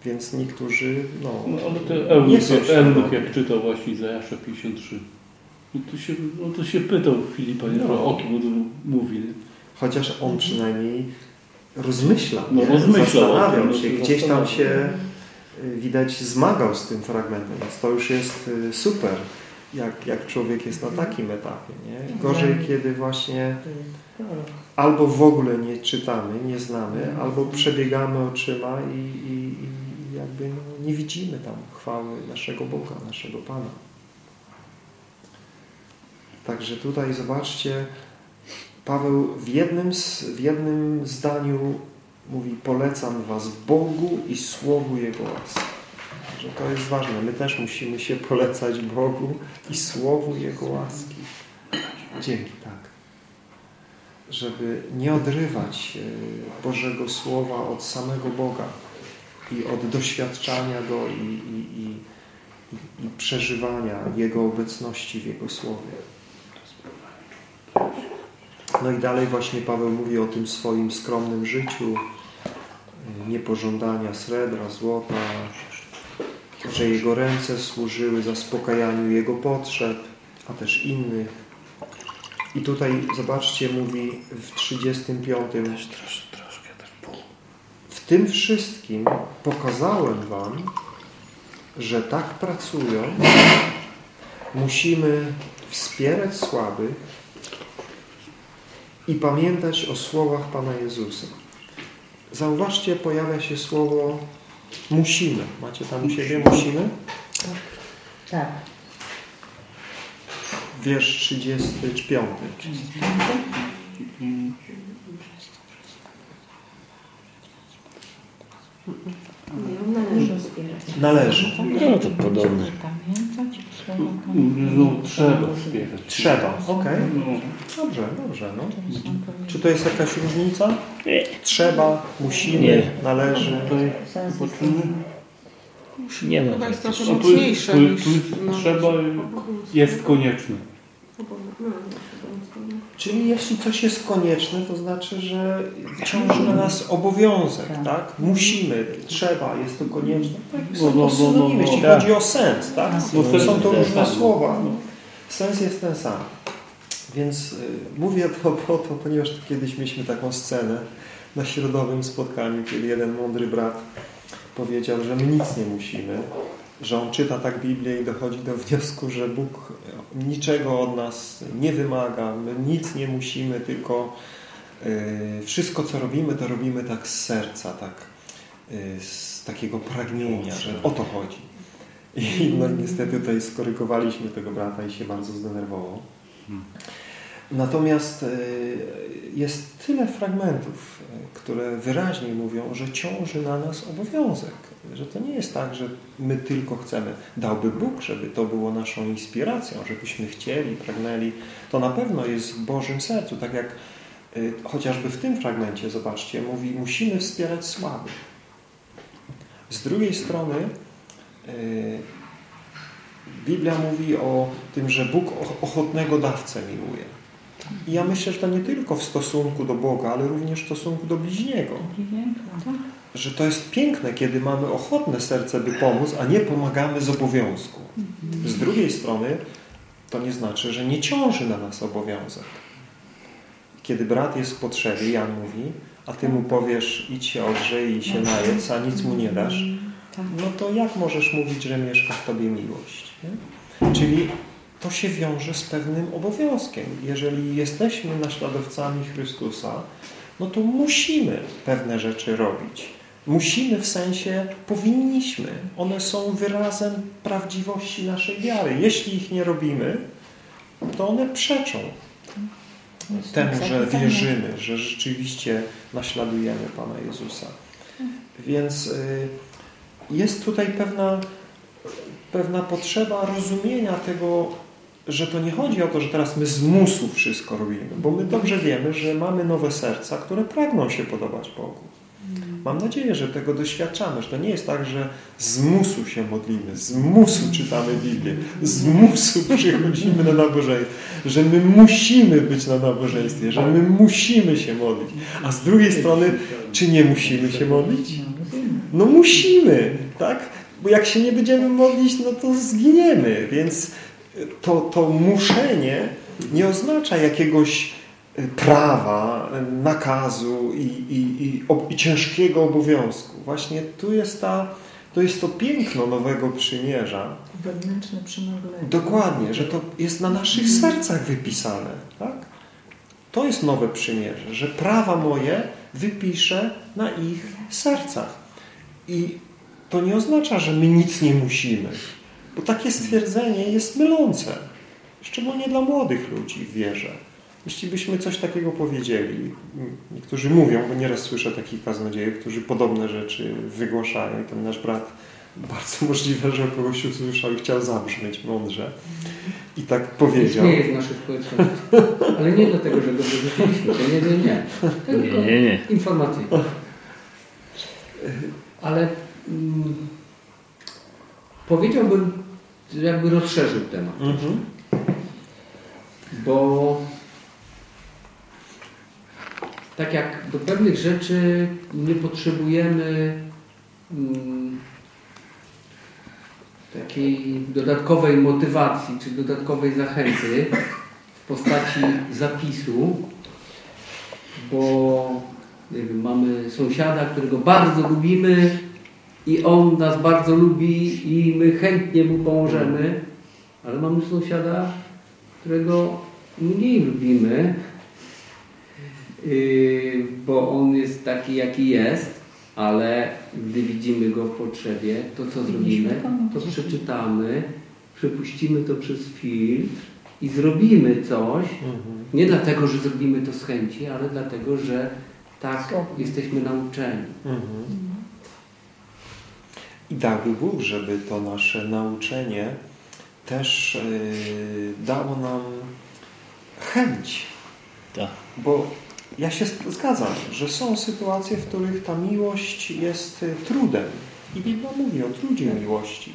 S4: Więc niektórzy, no,
S1: No ale ten
S4: nie
S1: Eunuch,
S4: świadomi.
S1: jak czytał właśnie Zajasza 53, no to się, no to się pytał Filipa, nie,
S4: No.
S1: o kim on mówi. nie?
S4: Chociaż on przynajmniej rozmyślam,
S1: No,
S4: nie?
S1: rozmyślał o
S4: zastanawiał
S1: tym,
S4: się,
S1: no,
S4: gdzieś tam się y, widać zmagał z tym fragmentem, więc to już jest y, super, jak, jak człowiek jest na takim etapie. Nie? Gorzej, kiedy właśnie albo w ogóle nie czytamy, nie znamy, albo przebiegamy oczyma i, i, i jakby no, nie widzimy tam chwały naszego Boga, naszego Pana. Także tutaj zobaczcie, Paweł w jednym, w jednym zdaniu mówi polecam Was Bogu i Słowu Jego łaski. Że to jest ważne. My też musimy się polecać Bogu i Słowu Jego łaski. Dzięki, tak. Żeby nie odrywać e, Bożego Słowa od samego Boga i od doświadczania Go i, i, i, i przeżywania Jego obecności w Jego Słowie. No i dalej właśnie Paweł mówi o tym swoim skromnym życiu, niepożądania srebra, złota, że jego ręce służyły zaspokajaniu jego potrzeb, a też innych. I tutaj, zobaczcie, mówi w 35. W tym wszystkim pokazałem Wam, że tak pracując musimy wspierać słabych, i pamiętać o słowach Pana Jezusa. Zauważcie, pojawia się słowo musimy. Macie tam u siebie musimy?
S6: Tak.
S4: Wiersz 35.
S7: Należy zbierać.
S4: Należy.
S5: No to podobne.
S1: No, trzeba śpiewać.
S4: Trzeba. Okej.
S1: No,
S4: Dobrze, dobrze. No. Czy to jest jakaś różnica?
S5: Nie.
S4: Trzeba, musimy,
S5: Nie.
S4: należy.
S1: tutaj
S5: nie ma.
S9: Chyba jest trochę
S1: No
S9: mocniejsze niż... no.
S1: trzeba jest konieczne.
S4: Czyli jeśli coś jest konieczne, to znaczy, że ciąży na nas obowiązek, tak? Musimy, trzeba, jest to konieczne. Tak,
S1: No,
S4: są
S1: no,
S4: to
S1: no, no,
S4: synonimy,
S1: no.
S4: jeśli
S5: Tak.
S4: chodzi o sens, tak?
S1: No, sens
S4: Są to różne słowa.
S1: No.
S4: Sens jest ten sam. Więc y, mówię to po to, ponieważ kiedyś mieliśmy taką scenę na środowym spotkaniu, kiedy jeden mądry brat powiedział, że my nic nie musimy, że on czyta tak Biblię i dochodzi do wniosku, że Bóg niczego od nas nie wymaga, my nic nie musimy, tylko y, wszystko co robimy, to robimy tak z serca, tak y, z takiego pragnienia, że o to chodzi. I no niestety tutaj skorygowaliśmy tego brata i się bardzo zdenerwował. Natomiast y, jest tyle fragmentów, które wyraźnie mówią, że ciąży na nas obowiązek. Że to nie jest tak, że my tylko chcemy. Dałby Bóg, żeby to było naszą inspiracją, żebyśmy chcieli, pragnęli. To na pewno jest w Bożym sercu. Tak jak y, chociażby w tym fragmencie, zobaczcie, mówi, musimy wspierać słabych. Z drugiej strony y, Biblia mówi o tym, że Bóg ochotnego dawcę miłuje. I ja myślę, że to nie tylko w stosunku do Boga, ale również w stosunku do bliźniego.
S6: Tak.
S4: Że to jest piękne, kiedy mamy ochotne serce, by pomóc, a nie pomagamy z obowiązku. Z drugiej strony to nie znaczy, że nie ciąży na nas obowiązek. Kiedy brat jest w potrzebie, Jan mówi, a ty mu powiesz, idź się ogrzej i się najedz, a nic mu nie dasz, no to jak możesz mówić, że mieszka w tobie miłość? Nie? Czyli to się wiąże z pewnym obowiązkiem. Jeżeli jesteśmy naśladowcami Chrystusa, no to musimy pewne rzeczy robić. Musimy w sensie powinniśmy. One są wyrazem prawdziwości naszej wiary. Jeśli ich nie robimy, to one przeczą temu, że wierzymy, że rzeczywiście naśladujemy Pana Jezusa. Więc y, jest tutaj pewna, pewna potrzeba rozumienia tego, że to nie chodzi o to, że teraz my z musu wszystko robimy, bo my dobrze wiemy, że mamy nowe serca, które pragną się podobać Bogu. Mam nadzieję, że tego doświadczamy, że to nie jest tak, że z musu się modlimy, z musu czytamy Biblię, z musu przychodzimy na nabożeństwo, że my musimy być na nabożeństwie, że my musimy się modlić. A z drugiej strony, czy nie musimy się modlić? No musimy, tak? Bo jak się nie będziemy modlić, no to zginiemy. Więc to, to muszenie nie oznacza jakiegoś prawa, nakazu i, i, i, i ciężkiego obowiązku. Właśnie tu jest, ta, to jest to piękno nowego przymierza.
S8: Wewnętrzne przymioty.
S4: Dokładnie, że to jest na naszych sercach wypisane. Tak? To jest nowe przymierze, że prawa moje wypiszę na ich sercach. I to nie oznacza, że my nic nie musimy. Bo takie stwierdzenie jest mylące. Szczególnie dla młodych ludzi w wierze. Jeśli byśmy coś takiego powiedzieli, niektórzy mówią, bo nieraz słyszę takich kaznodziejów, którzy podobne rzeczy wygłaszają i ten nasz brat bardzo możliwe, że kogoś usłyszał i chciał zabrzmieć mądrze. I tak powiedział.
S2: Nie jest w naszej społeczności. Ale nie dlatego, że go wyrzuciliśmy. Nie, nie, nie. Tylko
S5: Nie, nie, nie.
S2: informacyjnie. Ale mm, powiedziałbym, że jakby rozszerzył temat.
S4: Mhm.
S2: Bo tak jak do pewnych rzeczy nie potrzebujemy mm, takiej dodatkowej motywacji czy dodatkowej zachęty w postaci zapisu, bo wiem, mamy sąsiada, którego bardzo lubimy i on nas bardzo lubi i my chętnie mu pomożemy, ale mamy sąsiada, którego mniej lubimy, bo on jest taki, jaki jest, ale gdy widzimy go w potrzebie, to co zrobimy? To przeczytamy, przepuścimy to przez filtr i zrobimy coś,
S4: Mhm.
S2: nie dlatego, że zrobimy to z chęci, ale dlatego, że tak jesteśmy nauczeni.
S4: Mhm. I dałby Bóg, żeby to nasze nauczenie też yy, dało nam chęć.
S5: Tak.
S4: Bo ja się zgadzam, że są sytuacje, w których ta miłość jest y, trudem. I Biblia mówi o trudzie miłości.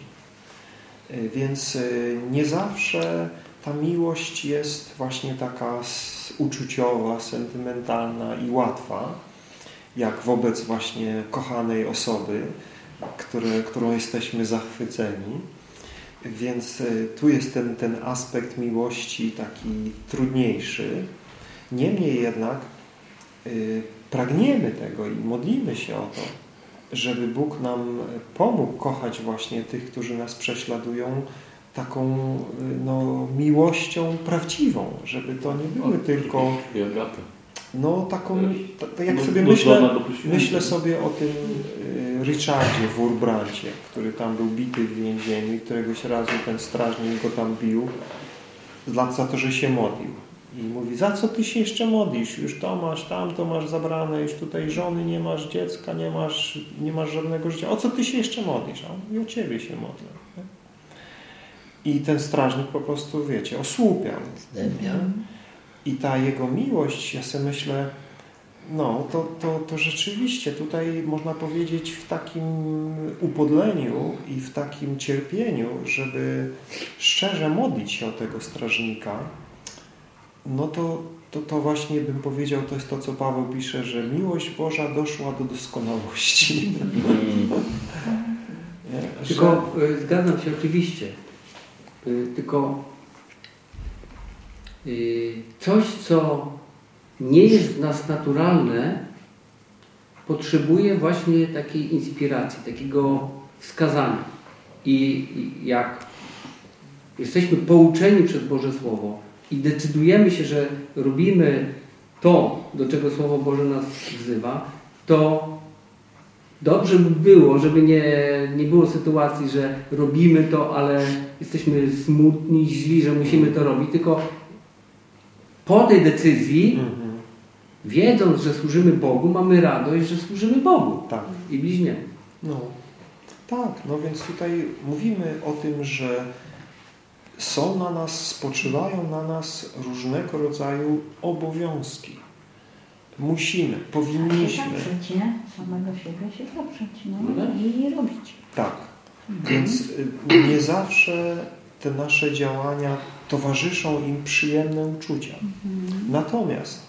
S4: Y, Więc y, nie zawsze ta miłość jest właśnie taka uczuciowa, sentymentalna i łatwa, jak wobec właśnie kochanej osoby, które, którą jesteśmy zachwyceni. Więc tu jest ten, ten aspekt miłości taki trudniejszy. Niemniej jednak pragniemy tego i modlimy się o to, żeby Bóg nam pomógł kochać właśnie tych, którzy nas prześladują taką y, no, miłością prawdziwą, żeby to nie były tylko no taką, ta, ta jak
S1: No-
S4: sobie
S1: no
S4: myślę, myślę sobie o tym y, Richardzie w Urbrancie, który tam był bity w więzieniu i któregoś razu ten strażnik go tam bił za to, że się modlił. I mówi, za co ty się jeszcze modlisz? Już to masz, tamto masz zabrane, już tutaj żony nie masz, dziecka nie masz, nie masz żadnego życia. O co ty się jeszcze modlisz? A on mówi, o ciebie się modlę. I ten strażnik po prostu, wiecie, osłupiał. I ta jego miłość, ja sobie myślę, no to, to, to rzeczywiście tutaj można powiedzieć w takim upodleniu i w takim cierpieniu, żeby szczerze modlić się o tego strażnika, no to, to, to właśnie bym powiedział, to jest to, co Paweł pisze, że miłość Boża doszła do doskonałości. Że-
S2: Tylko y, zgadzam się oczywiście. Y, tylko y, coś, co nie jest w nas naturalne, potrzebuje właśnie takiej inspiracji, takiego wskazania. I jak jesteśmy pouczeni przez Boże Słowo i decydujemy się, że robimy to, do czego Słowo Boże nas wzywa, to dobrze by było, żeby nie, nie było sytuacji, że robimy to, ale jesteśmy smutni, źli, że musimy to robić, tylko po tej decyzji,
S4: Mhm.
S2: wiedząc, że służymy Bogu, mamy radość, że służymy Bogu
S4: Tak.
S2: i bliźniemu.
S4: No, tak, no więc tutaj mówimy o tym, że są na nas, spoczywają na nas różnego rodzaju obowiązki. Musimy, powinniśmy.
S6: Poprzeć, nie? Samego siebie się poprzeć, no
S2: No tak.
S6: i robić.
S4: Tak. Więc y, nie zawsze te nasze działania towarzyszą im przyjemne uczucia. Natomiast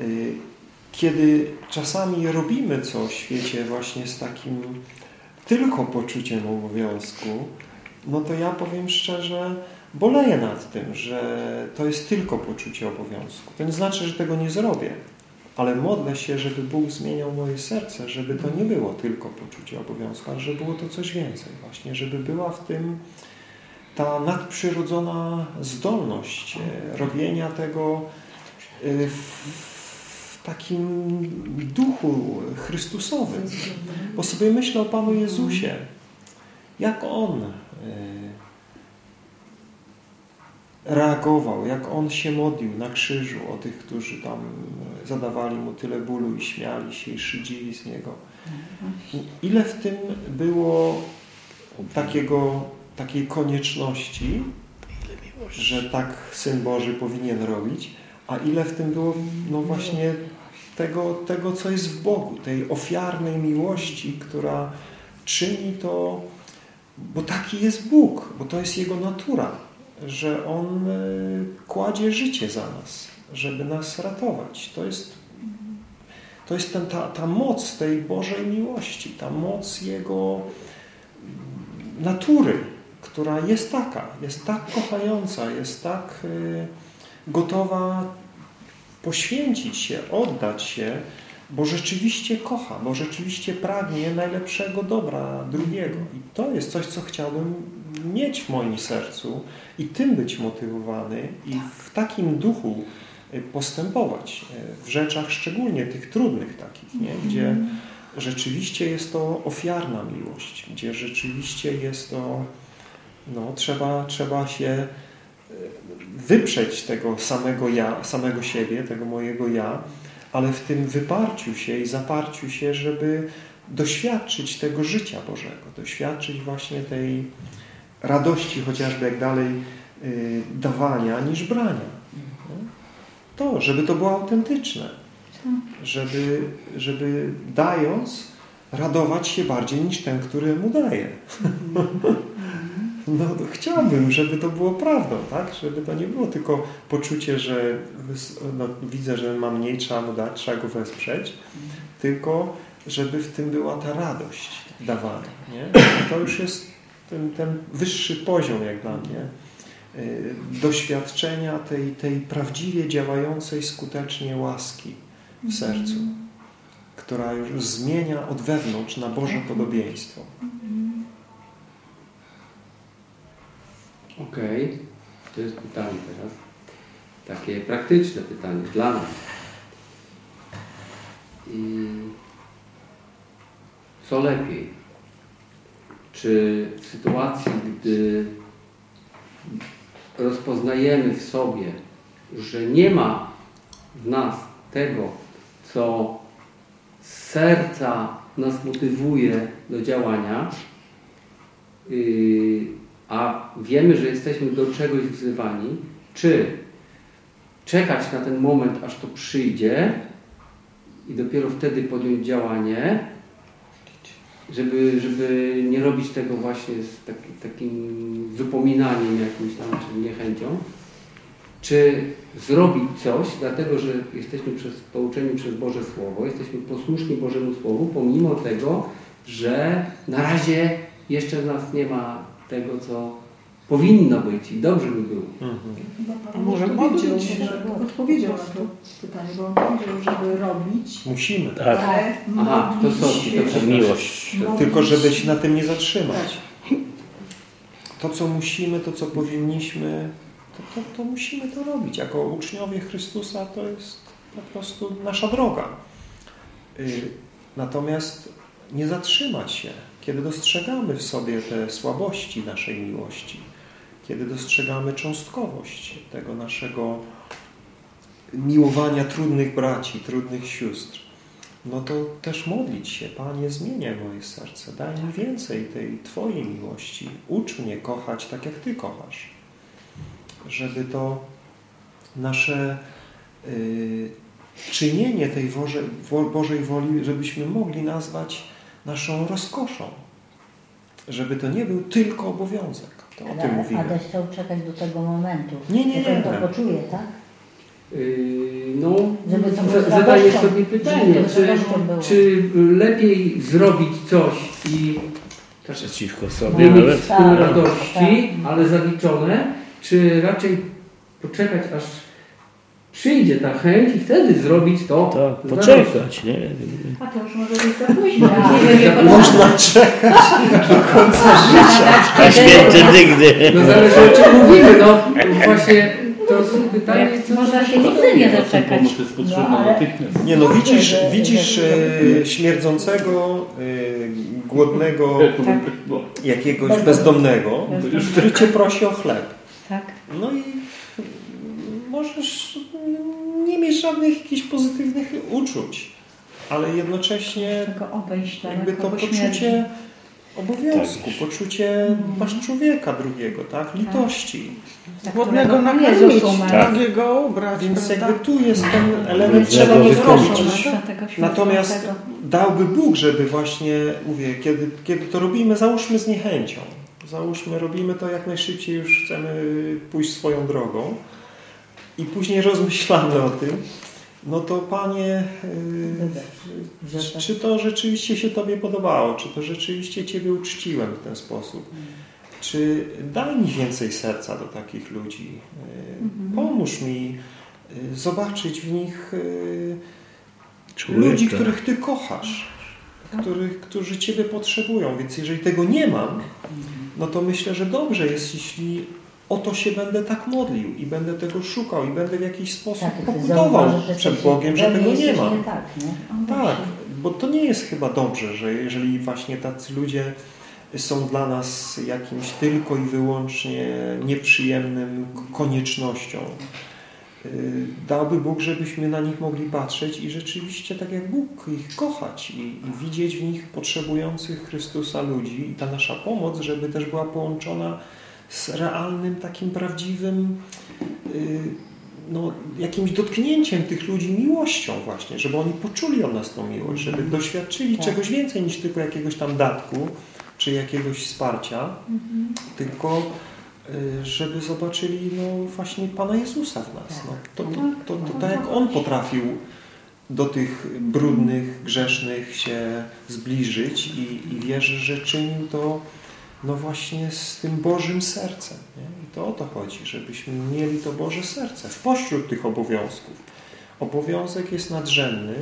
S4: y, kiedy czasami robimy coś, wiecie, właśnie z takim tylko poczuciem obowiązku, no to ja powiem szczerze, boleję nad tym, że to jest tylko poczucie obowiązku. To nie znaczy, że tego nie zrobię, ale modlę się, żeby Bóg zmieniał moje serce, żeby to nie było tylko poczucie obowiązku, ale żeby było to coś więcej właśnie, żeby była w tym ta nadprzyrodzona zdolność e, robienia tego e, w takim duchu Chrystusowym. Bo sobie myślę o Panu Jezusie, jak On reagował, jak On się modlił na krzyżu o tych, którzy tam zadawali Mu tyle bólu i śmiali się i szydzili z Niego. Ile w tym było takiego, takiej konieczności, że tak Syn Boży powinien robić, a ile w tym było no właśnie tego, tego, co jest w Bogu, tej ofiarnej miłości, która czyni to, bo taki jest Bóg, bo to jest Jego natura, że On e, kładzie życie za nas, żeby nas ratować. To jest, to jest ten, ta, ta moc tej Bożej miłości, ta moc Jego natury, która jest taka, jest tak kochająca, jest tak e, gotowa poświęcić się, oddać się, bo rzeczywiście kocha, bo rzeczywiście pragnie najlepszego dobra drugiego. I to jest coś, co chciałbym mieć w moim sercu i tym być motywowany i w takim duchu y, postępować y, w rzeczach szczególnie tych trudnych takich, nie? gdzie rzeczywiście jest to ofiarna miłość, gdzie rzeczywiście jest to, no, trzeba, trzeba się y, wyprzeć tego samego ja, samego siebie, tego mojego ja, ale w tym wyparciu się i zaparciu się, żeby doświadczyć tego życia Bożego, doświadczyć właśnie tej radości chociażby jak dalej y, dawania niż brania. To, żeby to było autentyczne. Żeby, żeby dając radować się bardziej niż ten, który mu daje. No to chciałbym, żeby to było prawdą, tak? Żeby to nie było tylko poczucie, że no, widzę, że mam mniej, trzeba mu dać, trzeba go wesprzeć, tylko żeby w tym była ta radość dawana. Nie? To już jest ten, ten wyższy poziom, jak dla mnie, y, doświadczenia tej, tej prawdziwie działającej skutecznie łaski w sercu, która już zmienia od wewnątrz na Boże podobieństwo.
S2: Okej, okay. to jest pytanie teraz. Takie praktyczne pytanie dla nas. I co lepiej? Czy w sytuacji, gdy rozpoznajemy w sobie, że nie ma w nas tego, co z serca nas motywuje do działania, yy, a wiemy, że jesteśmy do czegoś wzywani, czy czekać na ten moment, aż to przyjdzie i dopiero wtedy podjąć działanie, żeby, żeby nie robić tego właśnie z taki, takim wypominaniem jakimś tam, czy niechęcią, czy zrobić coś, dlatego że jesteśmy przez, pouczeni przez Boże Słowo, jesteśmy posłuszni Bożemu Słowu, pomimo tego, że na razie jeszcze nas nie ma tego, co powinno być i dobrze by było.
S8: Mhm. A może odpowiedział, że, odpowiedział na to pytanie, bo on powiedział, żeby robić.
S4: Musimy.
S8: Tak. Ale
S2: Aha, to są,
S5: to jest miłość.
S4: Tylko żeby się na tym nie zatrzymać. To, co musimy, to, co powinniśmy, to, to, to musimy to robić. Jako uczniowie Chrystusa to jest po prostu nasza droga. Y, natomiast nie zatrzymać się, kiedy dostrzegamy w sobie te słabości naszej miłości, kiedy dostrzegamy cząstkowość tego naszego miłowania trudnych braci, trudnych sióstr, no to też modlić się, Panie, zmieniaj moje serce, daj mi więcej tej Twojej miłości, ucz mnie kochać tak, jak Ty kochasz. Żeby to nasze y, czynienie tej Boże, Bożej woli, żebyśmy mogli nazwać naszą rozkoszą. Żeby to nie był tylko obowiązek. To o tym mówimy.
S10: Adaś chciał czekać do tego momentu.
S4: Nie, nie, nie.
S10: to poczuje, tak?
S2: Yy, no, zadaję sobie pytanie, czy, czy lepiej zrobić coś i
S5: Przeciwko sobie
S2: mieć
S5: nawet.
S2: z tym
S10: Tak,
S2: radości, ale zaliczone, czy raczej poczekać, aż przyjdzie ta chęć i wtedy zrobić to.
S5: Tak, poczekać, nie?
S6: A to już może być za późno.
S2: Tak.
S4: Można czekać do końca życia.
S5: A święty nigdy.
S2: No zależy o czym mówimy, no właśnie to pytanie, co
S6: Można się nigdy nie doczekać. No.
S4: Nie no, widzisz, widzisz e, śmierdzącego, e, głodnego,
S6: Tak.
S4: Jakiegoś bezdomnego,
S6: Bezdomnego.
S4: który cię prosi o chleb.
S6: Tak.
S4: No i możesz nie mieć żadnych jakichś pozytywnych uczuć, ale jednocześnie
S6: obejść
S4: jakby to poczucie
S6: śmierdzi.
S4: obowiązku, poczucie masz człowieka drugiego, tak? Litości.
S6: Tak,
S9: Głodnego nakarmić,
S6: Jezus umarł.
S5: Tak.
S9: nagiego ubrać,
S4: Więc
S9: prawda?
S4: jakby tu jest ten element,
S5: Więc
S4: trzeba
S5: wykonać.
S4: zrobić. Natomiast dałby Bóg, żeby właśnie, mówię, kiedy, kiedy to robimy, załóżmy z niechęcią. Załóżmy, robimy to jak najszybciej, już chcemy pójść swoją drogą i później rozmyślamy o tym, no to Panie, yy, czy- czy to rzeczywiście się Tobie podobało? Czy to rzeczywiście Ciebie uczciłem w ten sposób? Czy daj mi więcej serca do takich ludzi? Yy, Pomóż mi yy, zobaczyć w nich yy,
S5: Człowieka.
S4: ludzi, których Ty kochasz, których, którzy Ciebie potrzebują. Więc jeżeli tego nie mam, no to myślę, że dobrze jest, jeśli o to się będę tak modlił i będę tego szukał i będę w jakiś sposób
S10: Tak,
S4: pokutował przed Bogiem, że tego nie.
S10: Nie tak, nie?
S4: Tak, bo to nie jest chyba dobrze, że jeżeli właśnie tacy ludzie są dla nas jakimś tylko i wyłącznie nieprzyjemnym koniecznością. Yy, Dałby Bóg, żebyśmy na nich mogli patrzeć i rzeczywiście tak jak Bóg ich kochać i, i widzieć w nich potrzebujących Chrystusa ludzi i ta nasza pomoc, żeby też była połączona z realnym, takim prawdziwym yy, no, jakimś dotknięciem tych ludzi miłością właśnie, żeby oni poczuli od nas tą miłość, żeby doświadczyli
S10: Tak.
S4: czegoś więcej niż tylko jakiegoś tam datku, czy jakiegoś wsparcia, tylko y, żeby zobaczyli no, właśnie Pana Jezusa w nas. No, to, to, to, to, tak jak On potrafił do tych brudnych, grzesznych się zbliżyć i, i wierzę, że czynił to no właśnie z tym Bożym sercem. Nie? I to o to chodzi, żebyśmy mieli to Boże serce w pośród tych obowiązków. Obowiązek jest nadrzędny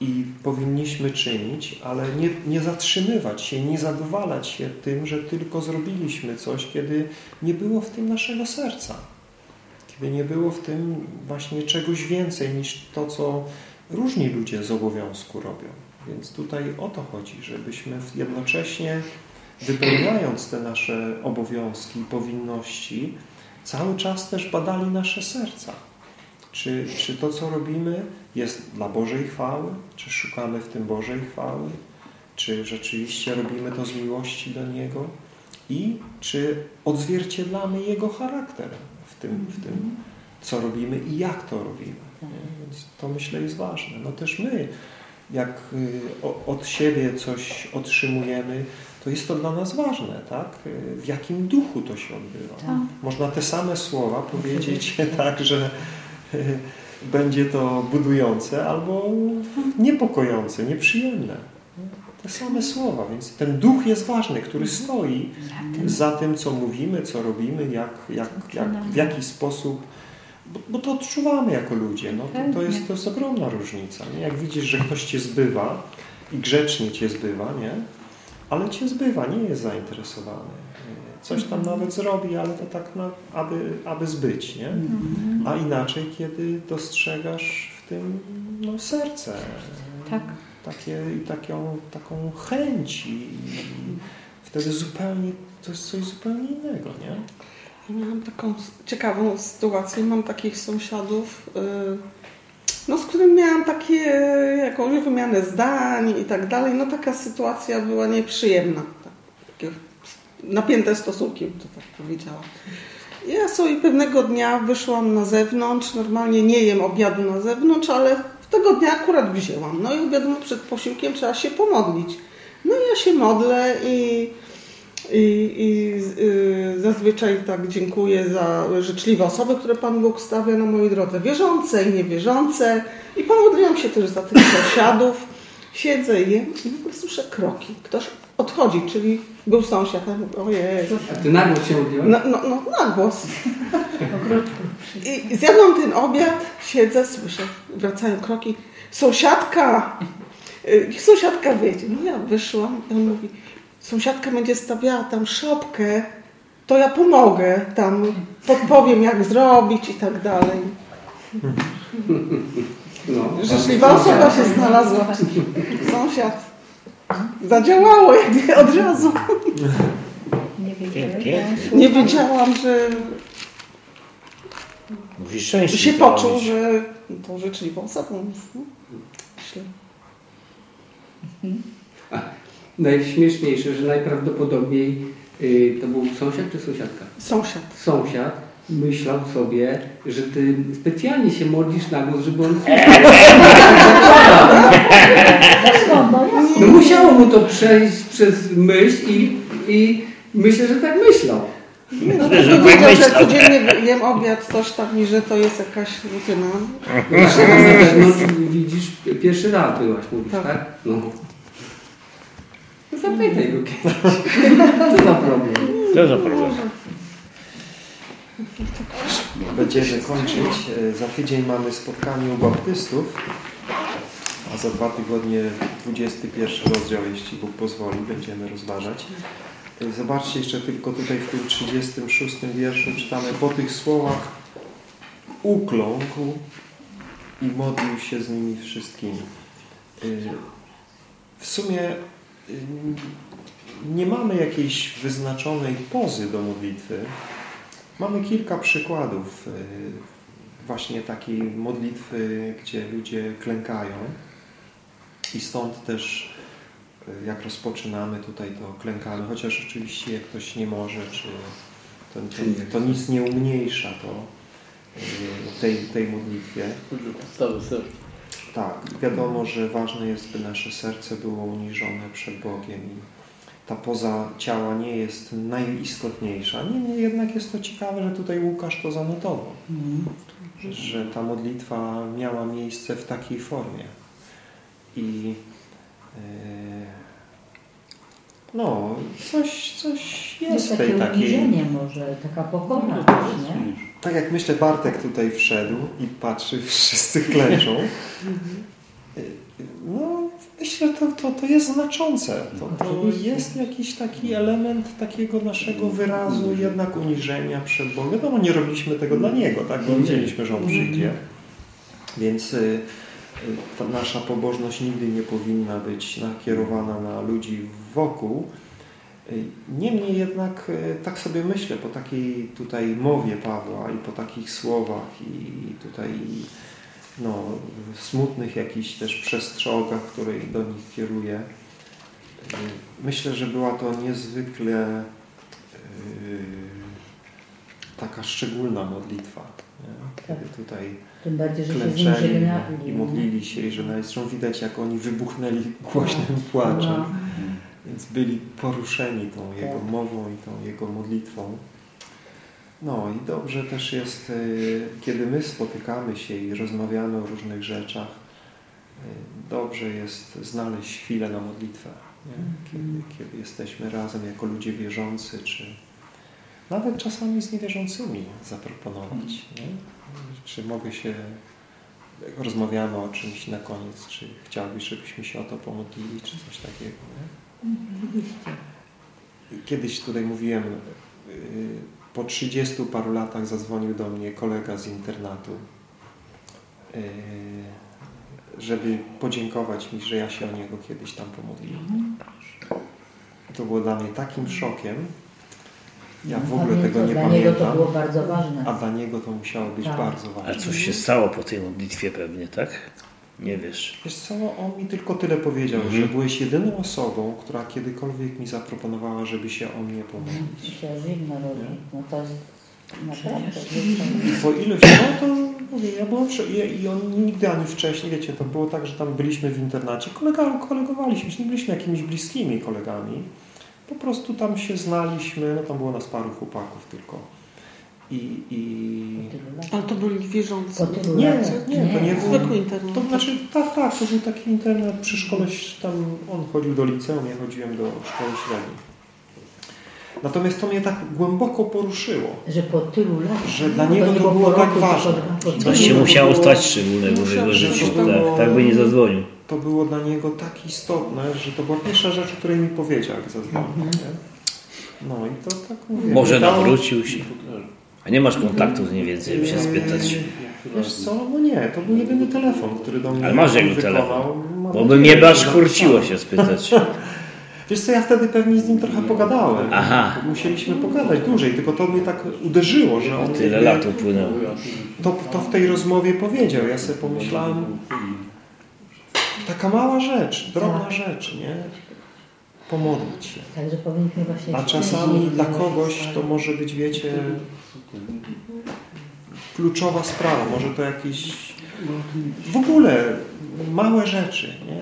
S4: i powinniśmy czynić, ale nie, nie zatrzymywać się, nie zadowalać się tym, że tylko zrobiliśmy coś, kiedy nie było w tym naszego serca. Kiedy nie było w tym właśnie czegoś więcej niż to, co różni ludzie z obowiązku robią. Więc tutaj o to chodzi, żebyśmy jednocześnie wypełniając te nasze obowiązki i powinności, cały czas też badali nasze serca. Czy, czy to, co robimy, jest dla Bożej chwały? Czy szukamy w tym Bożej chwały? Czy rzeczywiście robimy to z miłości do Niego? I czy odzwierciedlamy Jego charakter w tym, w tym co robimy i jak to robimy? Nie? Więc to myślę jest ważne. No też my, jak y, od siebie coś otrzymujemy, to jest to dla nas ważne, tak? W jakim duchu to się odbywa.
S6: Tak.
S4: Można te same słowa powiedzieć tak, że y, będzie to budujące albo niepokojące, nieprzyjemne. Te same słowa, więc ten duch jest ważny, który stoi za tym, co mówimy, co robimy, jak, jak, jak, w jaki sposób, bo, bo to odczuwamy jako ludzie. No, to, to, jest, to jest ogromna różnica. Nie? Jak widzisz, że ktoś Cię zbywa i grzecznie Cię zbywa, nie? Ale Cię zbywa, nie jest zainteresowany. Coś tam nawet zrobi, ale to tak, na, aby, aby zbyć. Nie? A inaczej, kiedy dostrzegasz w tym no, serce.
S6: Tak.
S4: Takie, i taką, taką chęć i wtedy zupełnie, to jest coś zupełnie innego, nie?
S9: Ja Miałam taką ciekawą sytuację. Mam takich sąsiadów, y, no, z którymi miałam takie jakąś wymianę zdań i tak dalej. No taka sytuacja była nieprzyjemna. Tak, Takie napięte stosunki, to tak powiedziała. Ja sobie pewnego dnia wyszłam na zewnątrz. Normalnie nie jem obiadu na zewnątrz, ale tego dnia akurat wzięłam. No i wiadomo, przed posiłkiem trzeba się pomodlić. No i ja się modlę i i, i y, zazwyczaj tak dziękuję za życzliwe osoby, które Pan Bóg stawia na mojej drodze, wierzące i niewierzące. I pomodliłam się też za tych sąsiadów. Siedzę i jem i nagle słyszę kroki. Ktoś odchodzi, czyli był sąsiad. Ojej.
S2: A ty nagło się odbiła?
S9: No, no, no na głos. I zjadłam ten obiad, siedzę, słyszę, wracają kroki. Sąsiadka! Y, sąsiadka wyjdzie. No ja wyszłam i on mówi, sąsiadka będzie stawiała tam szopkę, to ja pomogę tam, podpowiem jak zrobić i tak dalej.
S2: No.
S9: Życzliwa osoba się znalazła. Sąsiad. Zadziałało jakby od razu.
S6: Nie
S9: wiedziałam, że
S5: szczęście
S9: się
S5: to
S9: poczuł, że tą życzliwą osobą. Myślę.
S2: Najśmieszniejsze, że najprawdopodobniej y, to był sąsiad czy sąsiadka?
S9: Sąsiad.
S2: Sąsiad myślał sobie, że ty specjalnie się modlisz na głos, żeby on...
S10: No.
S2: No musiało mu to przejść przez myśl i, i myślę, że tak myślał.
S9: No,
S5: Że
S9: że
S5: tak
S9: wiedział, że codziennie jem obiad, coś tam i że to jest jakaś rutyna.
S2: Na pewno widzisz, pierwszy raz byłaś, mówisz,
S9: Tak.
S2: tak? No. No Zapytaj go kiedyś. Co za problem?
S5: Co za problem?
S4: Będziemy kończyć. E, Za tydzień mamy spotkanie u baptystów, a za dwa tygodnie 21 rozdział, jeśli Bóg pozwoli, będziemy rozważać. E, Zobaczcie jeszcze tylko tutaj w tym 36 wierszu czytamy po tych słowach ukląkł i modlił się z nimi wszystkimi. E, W sumie nie mamy jakiejś wyznaczonej pozy do modlitwy, Mamy kilka przykładów y, właśnie takiej modlitwy, gdzie ludzie klękają i stąd też y, jak rozpoczynamy tutaj to klękamy, chociaż oczywiście jak ktoś nie może, czy to, to, to nic nie umniejsza to y, tej, tej modlitwie.
S1: Podstawy serca.
S4: Tak, wiadomo, że ważne jest, by nasze serce było uniżone przed Bogiem i ta poza ciała nie jest najistotniejsza. Niemniej jednak jest to ciekawe, że tutaj Łukasz to zanotował, że ta modlitwa miała miejsce w takiej formie. I e, no, coś, coś jest w
S10: takie
S4: tej takiej...
S10: uniżenie może, taka pokora też, nie?
S4: Tak jak myślę, Bartek tutaj wszedł i patrzy, wszyscy klęczą. No, myślę, że to, to, to jest znaczące. To, to
S10: Oczywiście.
S4: jest jakiś taki element takiego naszego wyrazu jednak uniżenia przed Bogiem. Wiadomo, nie robiliśmy tego dla Niego, tak? Bo wiedzieliśmy, że On przyjdzie. Więc y, nasza pobożność nigdy nie powinna być nakierowana na ludzi wokół. Y, Niemniej jednak y, tak sobie myślę, po takiej tutaj mowie Pawła i po takich słowach i tutaj no, smutnych jakichś też przestrzogach, które do nich kieruje, y, myślę, że była to niezwykle taka szczególna modlitwa. Nie? Kiedy tutaj
S10: Tym bardziej, że
S4: klęczeli i modlili się i że zresztą widać, jak oni wybuchnęli głośnym płaczem. Więc byli poruszeni tą jego
S10: Tak.
S4: mową i tą jego modlitwą. No i dobrze też jest, y, kiedy my spotykamy się i rozmawiamy o różnych rzeczach, y, dobrze jest znaleźć chwilę na modlitwę. Nie? Kiedy, kiedy jesteśmy razem jako ludzie wierzący, czy nawet czasami z niewierzącymi zaproponować. Nie? Czy mogę się, rozmawiamy o czymś na koniec, czy chciałbyś, żebyśmy się o to pomodlili, czy coś takiego. Nie? Kiedyś tutaj mówiłem, y, po 30 paru latach zadzwonił do mnie kolega z internatu, y, żeby podziękować mi, że ja się o niego kiedyś tam pomodliłem. To było dla mnie takim szokiem. Ja w ogóle
S10: Pamiętam,
S4: tego nie
S10: Dla niego to
S4: pamiętam,
S10: było bardzo ważne.
S4: a dla niego to musiało być
S10: Tak.
S4: bardzo
S5: Ale
S4: ważne.
S5: coś się stało po tej modlitwie pewnie, tak? Nie wiesz.
S4: Wiesz co, on mi tylko tyle powiedział,
S5: Mhm.
S4: że byłeś jedyną osobą, która kiedykolwiek mi zaproponowała, żeby się o mnie pomodlić.
S10: Się zimno robi. No to jest naprawdę
S4: Po ilość, no to mówię, ja byłem prze- i, i on nigdy ani wcześniej, wiecie, to było tak, że tam byliśmy w internacie, kolega, kolegowaliśmy się, nie byliśmy jakimiś bliskimi kolegami, po prostu tam się znaliśmy, no tam było nas paru chłopaków tylko. I, i...
S9: Ale to byli wierzący.
S4: Nie, nie, to nie był...
S9: Zwykły internet.
S4: To znaczy, tak, tak, to był taki internet przy szkole, tam on chodził do liceum, ja chodziłem do szkoły średniej. Natomiast to mnie tak głęboko poruszyło.
S10: Że po tylu latach.
S4: Że dla niego to było tak ważne.
S5: Coś się musiało stać szczególnego w jego życiu. Tak, tak by nie zadzwonił.
S4: To było dla niego tak istotne, że to była pierwsza rzecz, o której mi powiedział, jak zadzwonił. No i to tak mówię.
S5: Może nawrócił się. A nie masz kontaktu z nim więcej, by się spytać.
S4: Wiesz co, no nie, to był jedyny telefon, który do mnie
S5: Ale masz jego telefon. Bo by mnie aż kurciło się spytać.
S4: Wiesz co, ja wtedy pewnie z nim trochę pogadałem.
S5: Aha.
S4: Musieliśmy pogadać dłużej, tylko to mnie tak uderzyło, że on
S5: Tyle lat upłynęło.
S4: To, to w tej rozmowie powiedział. Ja sobie pomyślałem, taka mała rzecz, drobna rzecz, nie? Pomodlić się. A czasami dla kogoś to może być, wiecie, kluczowa sprawa. Może to jakieś w ogóle małe rzeczy, nie?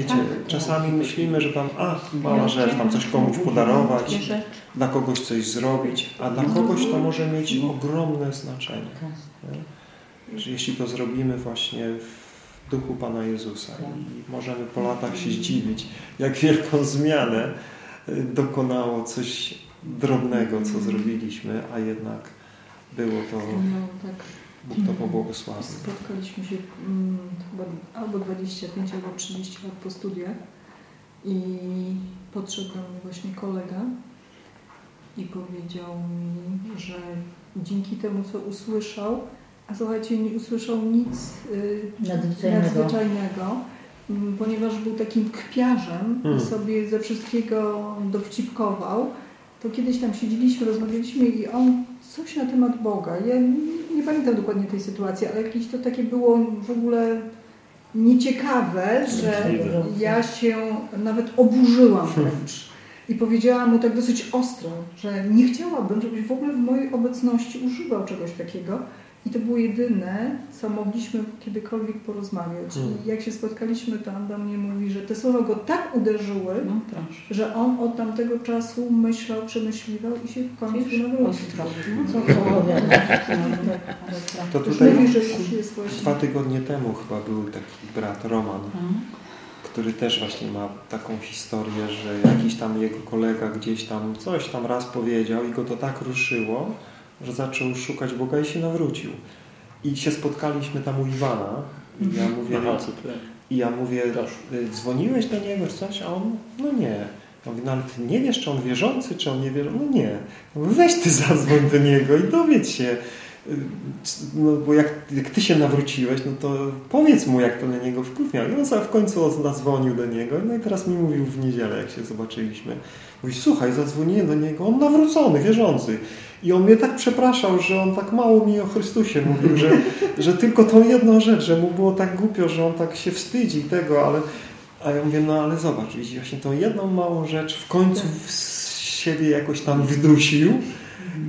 S4: Wiecie, czasami myślimy, że tam, a, mała rzecz, tam coś komuś podarować, dla kogoś coś zrobić, a dla kogoś to może mieć ogromne znaczenie. Nie? Że jeśli to zrobimy właśnie w duchu Pana Jezusa i możemy po latach się zdziwić, jak wielką zmianę y, dokonało coś drobnego, co zrobiliśmy, a jednak było to,
S8: No, tak.
S4: Bóg to pobłogosławił.
S8: Spotkaliśmy się mm, chyba albo 25, albo 30 lat po studiach i podszedł do mnie właśnie kolega i powiedział mi, że dzięki temu, co usłyszał, a słuchajcie, nie usłyszał nic y,
S10: Nadzwyczajnego.
S8: nadzwyczajnego, mm, ponieważ był takim kpiarzem
S4: Hmm.
S8: i sobie ze wszystkiego dowcipkował, to kiedyś tam siedzieliśmy, rozmawialiśmy i on coś na temat Boga. Ja nie, nie pamiętam dokładnie tej sytuacji, ale jakieś to takie było w ogóle nieciekawe, że ja się nawet oburzyłam wręcz. I powiedziałam mu tak dosyć ostro, że nie chciałabym, żebyś w ogóle w mojej obecności używał czegoś takiego. I to było jedyne, co mogliśmy kiedykolwiek porozmawiać.
S4: Hmm.
S8: I jak się spotkaliśmy, to on do mnie mówi, że te słowa go tak uderzyły,
S6: No
S8: że on od tamtego czasu myślał, przemyśliwał i się w końcu nawrócił.
S6: No co to
S8: Już
S4: tutaj
S8: mówi, że już jest właśnie...
S4: dwa tygodnie temu chyba był taki brat Roman,
S6: Mhm.
S4: który też właśnie ma taką historię, że jakiś tam jego kolega gdzieś tam coś tam raz powiedział i go to tak ruszyło, że zaczął szukać Boga i się nawrócił. I się spotkaliśmy tam u Iwana i ja mówię,
S1: Aha,
S4: i ja mówię y, dzwoniłeś do niego czy coś? A on, no nie. Ja mówię, no ale ty nie wiesz, czy on wierzący, czy on nie wierzący? No nie. Ja mówię, weź ty zadzwoń do niego i dowiedz się. No bo jak, jak ty się nawróciłeś, no to powiedz mu, jak to na niego wpływ miał. I on w końcu zadzwonił do niego. No i teraz mi mówił w niedzielę, jak się zobaczyliśmy. Mówi, słuchaj, zadzwoniłem do niego, on nawrócony, wierzący. I on mnie tak przepraszał, że on tak mało mi o Chrystusie mówił, że, że tylko tą jedną rzecz, że mu było tak głupio, że on tak się wstydzi tego, ale a ja mówię, no ale zobacz, widzisz, właśnie tą jedną małą rzecz w końcu z siebie jakoś tam wydusił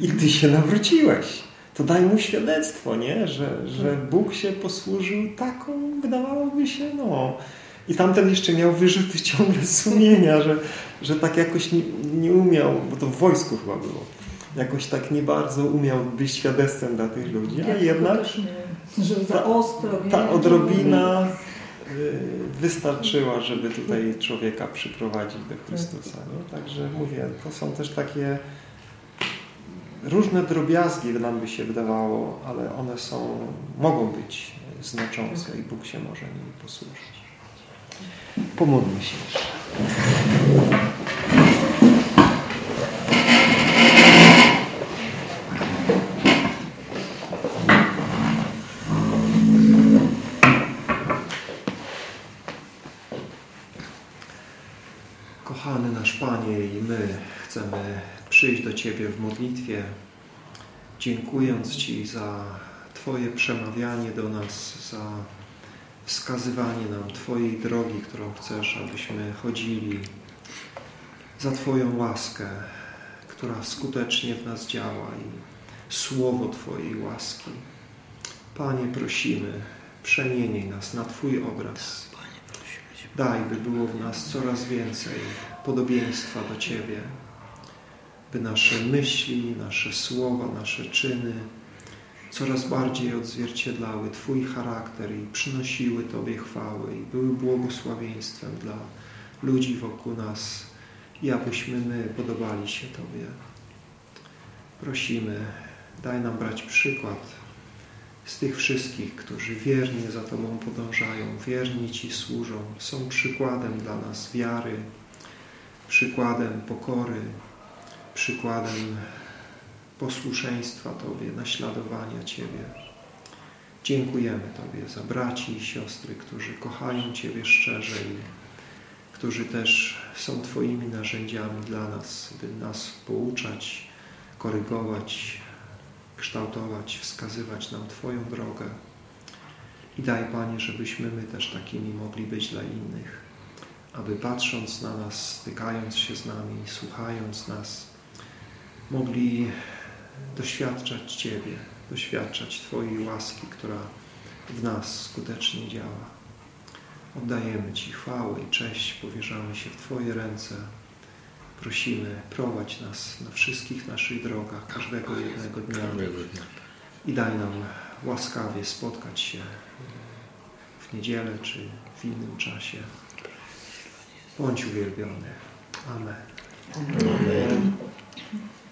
S4: i ty się nawróciłeś. To daj mu świadectwo, nie? Że, że Bóg się posłużył taką, wydawałoby się, no. I tamten jeszcze miał wyrzuty ciągle sumienia, że, że tak jakoś nie, nie umiał, bo to w wojsku chyba było, jakoś tak nie bardzo umiał być świadectwem dla tych ludzi, a jednak
S8: Że za ostro, nie?
S4: ta odrobina y, wystarczyła, żeby tutaj człowieka przyprowadzić do Chrystusa. Nie? Także mówię, to są też takie różne drobiazgi nam by się wydawało, ale one są, mogą być znaczące i Bóg się może nimi posłużyć. Pomódlmy się jeszcze. Kochany nasz Panie i my chcemy przyjść do Ciebie w modlitwie, dziękując Ci za Twoje przemawianie do nas, za wskazywanie nam Twojej drogi, którą chcesz, abyśmy chodzili, za Twoją łaskę, która skutecznie w nas działa i słowo Twojej łaski. Panie, prosimy, przemieniaj nas na Twój obraz. Daj, by było w nas coraz więcej podobieństwa do Ciebie. By nasze myśli, nasze słowa, nasze czyny coraz bardziej odzwierciedlały Twój charakter i przynosiły Tobie chwały i były błogosławieństwem dla ludzi wokół nas i abyśmy my podobali się Tobie. Prosimy, daj nam brać przykład z tych wszystkich, którzy wiernie za Tobą podążają, wierni Ci służą, są przykładem dla nas wiary, przykładem pokory, przykładem posłuszeństwa Tobie, naśladowania Ciebie. Dziękujemy Tobie za braci i siostry, którzy kochają Ciebie szczerze i którzy też są Twoimi narzędziami dla nas, by nas pouczać, korygować, kształtować, wskazywać nam Twoją drogę. I daj Panie, żebyśmy my też takimi mogli być dla innych, aby patrząc na nas, stykając się z nami, słuchając nas, mogli doświadczać Ciebie, doświadczać Twojej łaski, która w nas skutecznie działa. Oddajemy Ci chwałę i cześć, powierzamy się w Twoje ręce. Prosimy, prowadź nas na wszystkich naszych drogach, każdego jednego dnia i daj nam łaskawie spotkać się w niedzielę czy w innym czasie. Bądź uwielbiony. Amen.
S3: Amen.